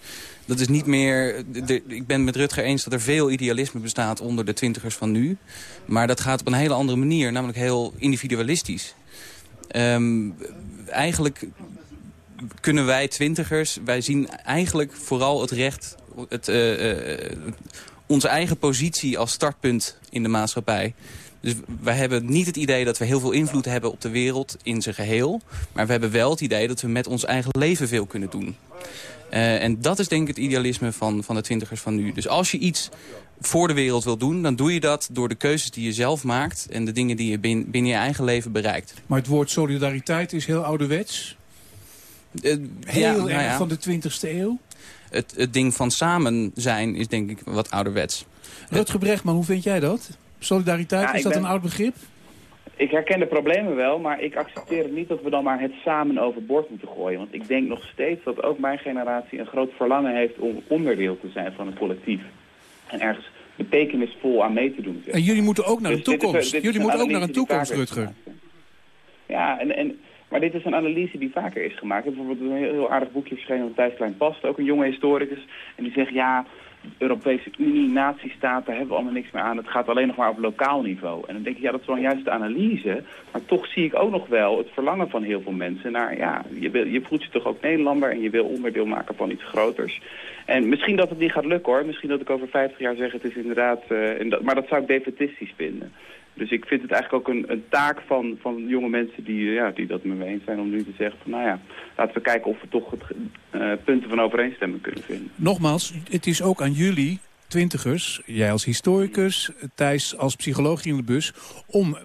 Dat is niet meer... De, ik ben met Rutger eens dat er veel idealisme bestaat onder de twintigers van nu. Maar dat gaat op een hele andere manier, namelijk heel individualistisch. Um, eigenlijk kunnen wij twintigers, wij zien eigenlijk vooral het recht, het, uh, uh, onze eigen positie als startpunt in de maatschappij. Dus wij hebben niet het idee dat we heel veel invloed hebben op de wereld in zijn geheel. Maar we hebben wel het idee dat we met ons eigen leven veel kunnen doen. Uh, en dat is denk ik het idealisme van, van de twintigers van nu. Dus als je iets voor de wereld wil doen, dan doe je dat door de keuzes die je zelf maakt... en de dingen die je bin, binnen je eigen leven bereikt.
Maar het woord solidariteit is heel ouderwets?
Uh,
heel
ja,
erg
nou ja.
van de 20e eeuw?
Het, het ding van samen zijn is denk ik wat ouderwets.
Rutger Brechtman, hoe vind jij dat? Solidariteit,
Ja,
is dat
ben-
een oud begrip?
Ik herken de problemen wel, maar ik accepteer het niet dat we dan maar het samen overboord moeten gooien. Want ik denk nog steeds dat ook mijn generatie een groot verlangen heeft om onderdeel te zijn van een collectief. En ergens betekenisvol aan mee te doen. zeg
En jullie moeten ook naar
Dus
een
dit is-
toekomst.
is
jullie moeten ook naar een toekomst, Rutger.
Ja, en, en, maar dit is een analyse die vaker is gemaakt. Er bijvoorbeeld een heel, heel aardig boekje verschenen van Thijs Klein Past, ook een jonge historicus. En die zegt, ja, Europese Unie, nazistaat, daar hebben we allemaal niks meer aan. Het gaat alleen nog maar op lokaal niveau. En dan denk ik, ja, dat is wel een juiste analyse. Maar toch zie ik ook nog wel het verlangen van heel veel mensen naar, ja, je, wil, je voelt je toch ook Nederlander en je wil onderdeel maken van iets groters. En misschien dat het niet gaat lukken hoor. Misschien dat ik over 50 jaar zeg, het is inderdaad, eh, maar dat zou ik defetistisch vinden. Dus ik vind het eigenlijk ook een, een taak van, van jonge mensen die, ja, die dat met me eens zijn om nu te zeggen van nou ja, laten we kijken of we toch het, eh, punten van overeenstemming kunnen vinden.
Nogmaals, het is ook aan jullie, twintigers, jij als historicus, Thijs als psycholoog in de bus, om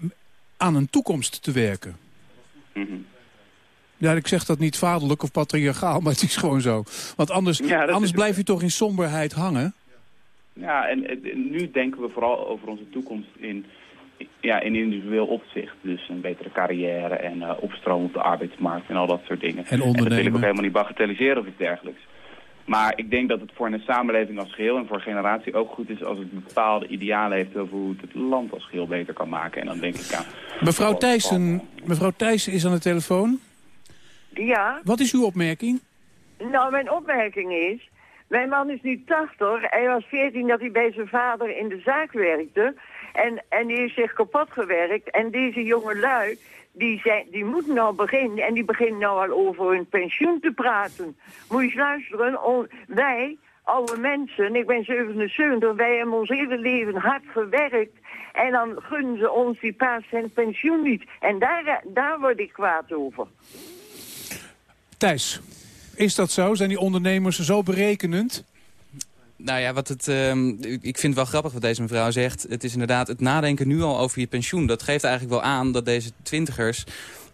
aan een toekomst te werken.
Mhm.
Ja, ik zeg dat niet vaderlijk of patriarchaal, maar het is gewoon zo. Want anders,
Ja,
anders blijf je toch in somberheid hangen.
Ja, en- en nu denken we vooral over onze toekomst in, ja, in individueel opzicht. Dus een betere carrière en eh opstroom op de arbeidsmarkt en al dat soort dingen.
En
dat wil ik
ondernemen.
ook helemaal niet bagatelliseren of iets dergelijks. Maar ik denk dat het voor een samenleving als geheel en voor een generatie ook goed is als het bepaalde idealen heeft over hoe het het land als geheel beter kan maken. En dan denk ik aan...
Mevrouw Thijssen, mevrouw Thijssen is aan de telefoon.
Ja,
Wat is uw opmerking?
nou mijn opmerking is, mijn man is nu 80, hij was 14 dat hij bij zijn vader in de zaak werkte. En, en die heeft zich kapot gewerkt. En deze jonge lui, die, zijn, die moeten nou beginnen, en die beginnen nou al over hun pensioen te praten. Moet je eens luisteren, wij, oude mensen, ik ben 77, wij hebben ons hele leven hard gewerkt. En dan gunnen ze ons die paas zijn pensioen niet. En daar, daar word ik kwaad over.
Thijs, is dat zo? Zijn die ondernemers zo berekenend?
Nou ja, wat het, ehm, ik vind het wel grappig wat deze mevrouw zegt. Het is inderdaad het nadenken nu al over je pensioen. Dat geeft eigenlijk wel aan dat deze twintigers...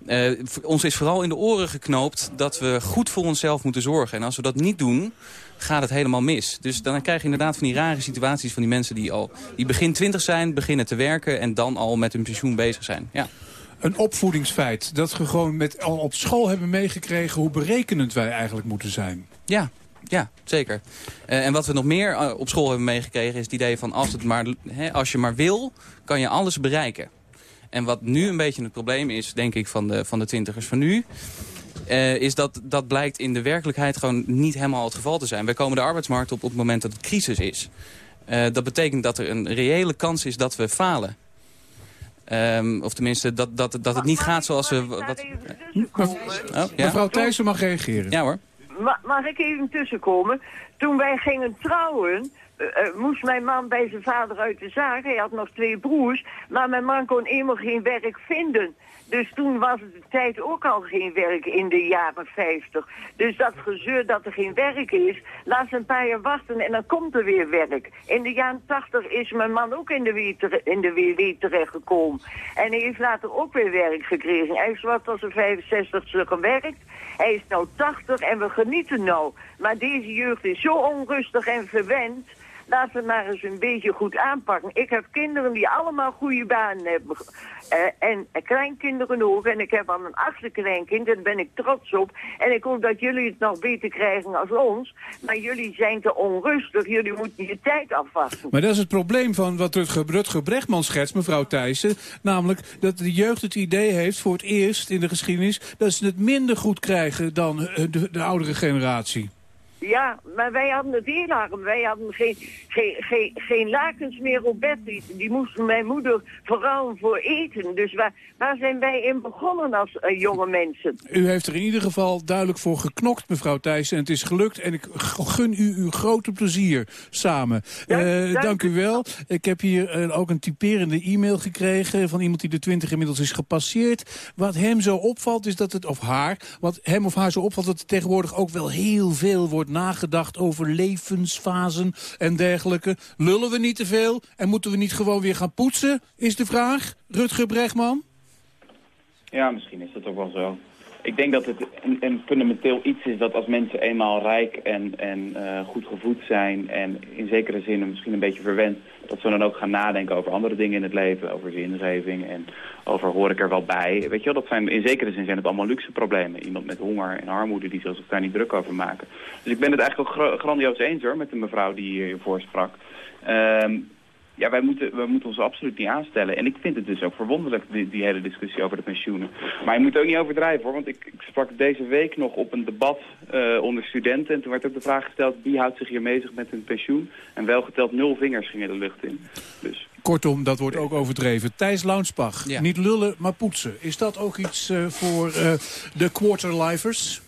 Uh, ons is vooral in de oren geknoopt dat we goed voor onszelf moeten zorgen. En als we dat niet doen, gaat het helemaal mis. Dus dan krijg je inderdaad van die rare situaties van die mensen die al die begin twintig zijn, beginnen te werken en dan al met hun pensioen bezig zijn. Ja.
Een opvoedingsfeit, dat we gewoon met, al op school hebben meegekregen hoe berekenend wij eigenlijk moeten zijn.
Ja, ja, zeker. Uh, en wat we nog meer uh, op school hebben meegekregen... is het idee van als, het maar, als je maar wil, kan je alles bereiken. En wat nu een beetje het probleem is, denk ik, van de, van de twintigers van nu... Uh, is dat dat blijkt in de werkelijkheid gewoon niet helemaal het geval te zijn. Wij komen de arbeidsmarkt op op het moment dat het crisis is. dat betekent dat er een reële kans is dat we falen. Um, of tenminste, dat, dat, dat het niet gaat zoals we... Wat...
Oh, ja? Mevrouw Thijssen mag reageren.
Ja hoor.
Mag ik even tussenkomen? Toen wij gingen trouwen, uh, uh, moest mijn man bij zijn vader uit de zaak. Hij had nog twee broers, maar mijn man kon eenmaal geen werk vinden. Dus toen was de tijd ook al geen werk in de jaren 50. Dus dat gezeur dat er geen werk is, laat ze een paar jaar wachten en dan komt er weer werk. In de jaren 80 is mijn man ook in de WW, in de WW terechtgekomen. En hij heeft later ook weer werk gekregen. Hij heeft wat als een 65 gewerkt. Hij is nou 80 en we genieten nou. Maar deze jeugd is zo onrustig en verwend laten we maar eens een beetje goed aanpakken. Ik heb kinderen die allemaal goede banen hebben. Uh, en kleinkinderen ook. En ik heb al een achterkleinkind, daar ben ik trots op. En ik hoop dat jullie het nog beter krijgen als ons. Maar jullie zijn te onrustig. Jullie moeten je tijd afwachten.
Maar dat is het probleem van wat Rutger, Rutger Brechtman schetst, mevrouw Thijssen. Namelijk dat de jeugd het idee heeft voor het eerst in de geschiedenis... dat ze het minder goed krijgen dan de, de oudere generatie.
Ja, maar wij hadden het heel arm. Wij hadden geen, geen, geen, geen lakens meer op bed. Die, die moesten mijn moeder vooral voor eten. Dus waar, waar zijn wij in begonnen als uh, jonge mensen?
U heeft er in ieder geval duidelijk voor geknokt, mevrouw Thijssen. En het is gelukt. En ik gun u uw grote plezier samen. Uh, dank, dank, u wel. Ik heb hier uh, ook een typerende e-mail gekregen... van iemand die de 20 inmiddels is gepasseerd. Wat hem zo opvalt is dat het, of haar... wat hem of haar zo opvalt dat er tegenwoordig ook wel heel veel wordt nagedacht over levensfasen en dergelijke. Lullen we niet te veel en moeten we niet gewoon weer gaan poetsen, is de vraag. Rutger Bregman?
Ja, misschien is dat ook wel zo. Ik denk dat het een, fundamenteel iets is dat als mensen eenmaal rijk en, en uh, goed gevoed zijn... en in zekere zin misschien een beetje verwend... dat ze dan ook gaan nadenken over andere dingen in het leven. Over zingeving en over hoor ik er wel bij. Weet je wel, dat zijn, in zekere zin zijn het allemaal luxe problemen. Iemand met honger en armoede die zal zich daar niet druk over maken. Dus ik ben het eigenlijk ook grandioos eens hoor, met de mevrouw die hiervoor sprak. Um, ja, wij moeten, wij moeten ons absoluut niet aanstellen. En ik vind het dus ook verwonderlijk, die, die hele discussie over de pensioenen. Maar je moet ook niet overdrijven, hoor. Want ik, ik sprak deze week nog op een debat uh, onder studenten. En toen werd ook de vraag gesteld, wie houdt zich hier bezig met hun pensioen? En welgeteld nul vingers gingen de lucht in. Dus...
Kortom, dat wordt ook overdreven. Thijs Launsbach, ja. niet lullen, maar poetsen. Is dat ook iets uh, voor uh, de quarterlifers?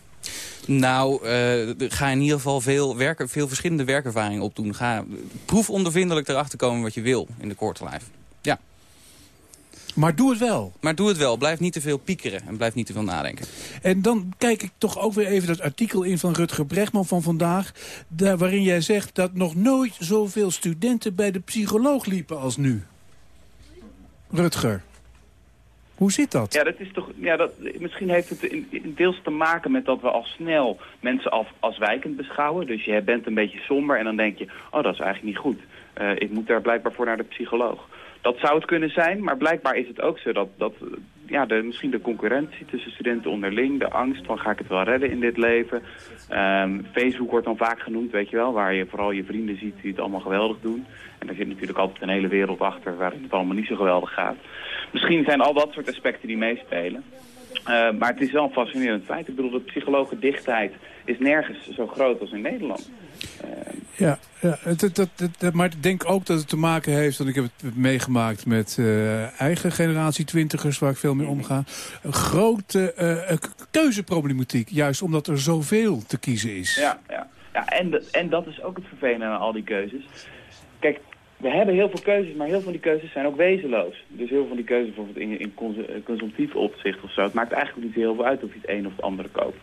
Nou, uh, ga in ieder geval veel, werken, veel verschillende werkervaringen opdoen. Ga proefondervindelijk erachter komen wat je wil in de korte lijf. Ja.
Maar doe het wel.
Maar doe het wel. Blijf niet te veel piekeren en blijf niet te veel nadenken.
En dan kijk ik toch ook weer even dat artikel in van Rutger Brechtman van vandaag... Daar, waarin jij zegt dat nog nooit zoveel studenten bij de psycholoog liepen als nu. Rutger. Hoe zit dat?
Ja, dat is toch, ja dat, misschien heeft het deels te maken met dat we al snel mensen als, als wijkend beschouwen. Dus je bent een beetje somber en dan denk je, oh dat is eigenlijk niet goed. Uh, ik moet daar blijkbaar voor naar de psycholoog. Dat zou het kunnen zijn, maar blijkbaar is het ook zo dat, dat ja, de, misschien de concurrentie tussen studenten onderling, de angst van ga ik het wel redden in dit leven. Um, Facebook wordt dan vaak genoemd, weet je wel, waar je vooral je vrienden ziet die het allemaal geweldig doen. En daar zit natuurlijk altijd een hele wereld achter waarin het allemaal niet zo geweldig gaat. Misschien zijn al dat soort aspecten die meespelen. Uh, maar het is wel een fascinerend feit. Ik bedoel, de psychologendichtheid is nergens zo groot als in Nederland. Uh,
ja, ja het, het, maar ik denk ook dat het te maken heeft... want ik heb het meegemaakt met uh, eigen generatie twintigers... waar ik veel mee omga. Een grote keuzeproblematiek. Juist omdat er zoveel te kiezen is.
Ja, ja. ja en, en dat is ook het vervelende aan al die keuzes. Kijk, we hebben heel veel keuzes, maar heel veel van die keuzes zijn ook wezenloos. Dus heel veel van die keuzes bijvoorbeeld in, in consumptief opzicht of zo. Het maakt eigenlijk niet heel veel uit of je het een of het andere koopt.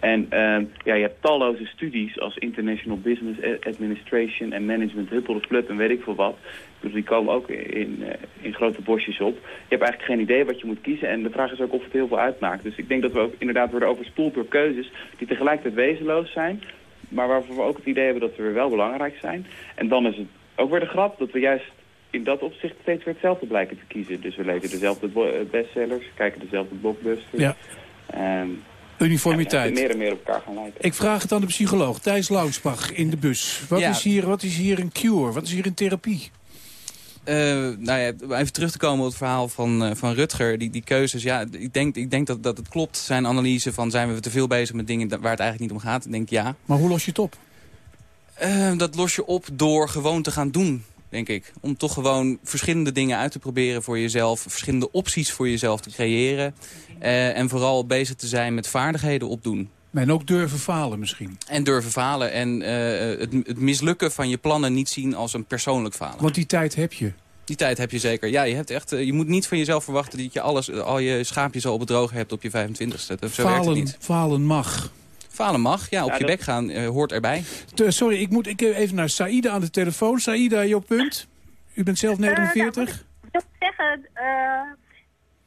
En uh, ja, je hebt talloze studies als International Business Administration en Management Huppel Club en weet ik veel wat. die komen ook in, uh, in grote bosjes op. Je hebt eigenlijk geen idee wat je moet kiezen. En de vraag is ook of het heel veel uitmaakt. Dus ik denk dat we ook inderdaad worden overspoeld door keuzes die tegelijkertijd wezenloos zijn. Maar waarvoor we ook het idee hebben dat ze weer wel belangrijk zijn. En dan is het ook weer de grap dat we juist in dat opzicht steeds weer hetzelfde blijken te kiezen. Dus we lezen dezelfde bestsellers, kijken dezelfde blockbusters.
Ja.
Um,
Uniformiteit.
meer en meer op elkaar gaan lijken.
Ik vraag het aan de psycholoog Thijs Launsbach in de bus. Wat,
Ja.
is, hier, wat is hier een cure? Wat is hier een therapie?
Eh, nou ja, even terug te komen op het verhaal van, eh, van Rutger. Die, die keuzes, ja, ik denk, ik denk dat, dat het klopt. Zijn analyse van zijn we te veel bezig met dingen waar het eigenlijk niet om gaat. Ik denk ja.
Maar hoe los je het op?
Eh, dat los je op door gewoon te gaan doen, denk ik. Om toch gewoon verschillende dingen uit te proberen voor jezelf. Verschillende opties voor jezelf te creëren. Eh, en vooral bezig te zijn met vaardigheden opdoen.
En ook durven falen misschien.
En durven falen. En eh, het, het mislukken van je plannen niet zien als een persoonlijk falen.
Want die tijd heb je.
Die tijd heb je zeker. Ja, je, hebt echt, eh, je moet niet van jezelf verwachten dat je alles, eh, al je schaapjes al op het droge hebt op je 25ste. Dat, zo werkt het niet.
falen mag.
Falen mag, ja, op
Ja,
je
dat-
bek gaan eh, hoort erbij.
Te- sorry, ik moet ik, even naar Saïda aan de telefoon. Saïda, jouw punt? U bent zelf 49?
Ik wil zeggen, eh,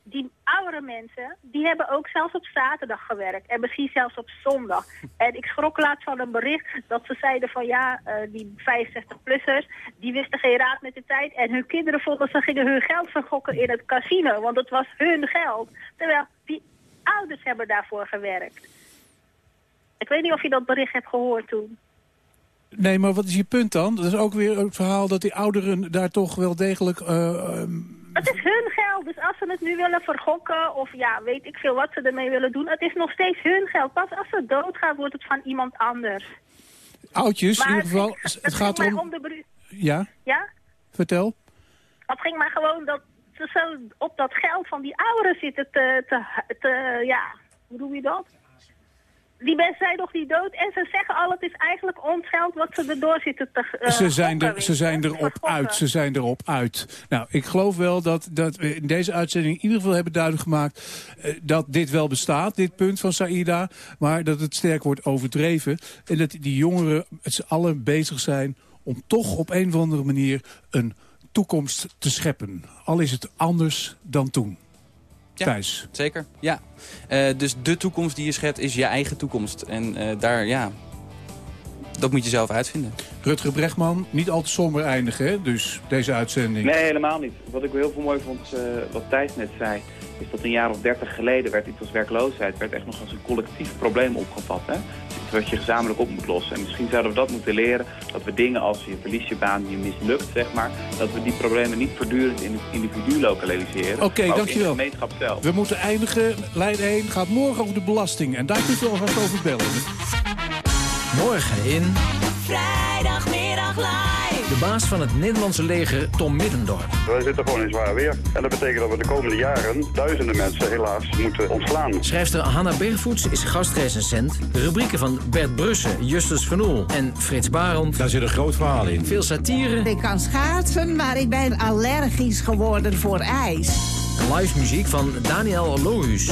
die oudere mensen, die hebben ook zelfs op zaterdag gewerkt. En misschien zelfs op zondag. En ik schrok laatst van een bericht dat ze zeiden van ja, eh, die 65-plussers, die wisten geen raad met de tijd. En hun kinderen vonden ze gingen hun geld vergokken in het casino, want het was hun geld. Terwijl die ouders hebben daarvoor gewerkt. Ik weet niet of je dat bericht hebt gehoord toen.
Nee, maar wat is je punt dan? Dat is ook weer het verhaal dat die ouderen daar toch wel degelijk... eh, ehm,
Het is hun geld, dus als ze het nu willen vergokken of ja, weet ik veel wat ze ermee willen doen, het is nog steeds hun geld. Pas als ze doodgaan, wordt het van iemand anders.
oudjes, in ieder geval.
het,
Het gaat
om de
Ja,
Ja?
vertel.
Het ging maar gewoon dat ze zo op dat geld van die ouderen zitten te, te, te ja, hoe doe je dat? Die mensen zijn nog niet dood en ze zeggen al, het is eigenlijk ons geld wat ze erdoor zitten te eh,
ze, zijn er, ze zijn erop uit. Ze zijn erop uit. Nou, ik geloof wel dat, dat we in deze uitzending in ieder geval hebben duidelijk gemaakt... eh, dat dit wel bestaat, dit punt van Saïda. Maar dat het sterk wordt overdreven. En dat die jongeren met z'n allen bezig zijn om toch op een of andere manier... een toekomst te scheppen. Al is het anders dan toen.
Ja,
Thijs.
Zeker, ja. Eh, dus de toekomst die je schept is je eigen toekomst. En eh, daar, ja, dat moet je zelf uitvinden.
Rutger Brechtman, niet al te somber eindigen, hè? dus deze uitzending.
Nee, helemaal niet. Wat ik wel heel veel mooi vond, eh, wat Thijs net zei, is dat een jaar of dertig geleden werd iets als werkloosheid werd echt nog als een collectief probleem opgevat. Hè? Iets wat je gezamenlijk op moet lossen. En misschien zouden we dat moeten leren, dat we dingen als je verliest je baan, je mislukt, zeg maar, dat we die problemen niet voortdurend in het individu lokaliseren.
Oké,
ook
dankjewel.
in de gemeenschap zelf.
We moeten eindigen. Lijn 1 gaat morgen over de belasting. En daar kunt u alvast over bellen.
Morgen in
Vrijdagmiddag live.
De baas van het Nederlandse leger, Tom Middendorp.
Wij zitten gewoon in zwaar weer. En dat betekent dat we de komende jaren duizenden mensen helaas moeten ontslaan.
Schrijfster Hanna Bergvoets is gastrecensent. De rubrieken van Bert Brussen, Justus Van Oel en Frits Barend. Daar zit een groot verhaal in. Veel satire.
Ik kan schaatsen, maar ik ben allergisch geworden voor ijs.
En live muziek van Daniel Lohuus.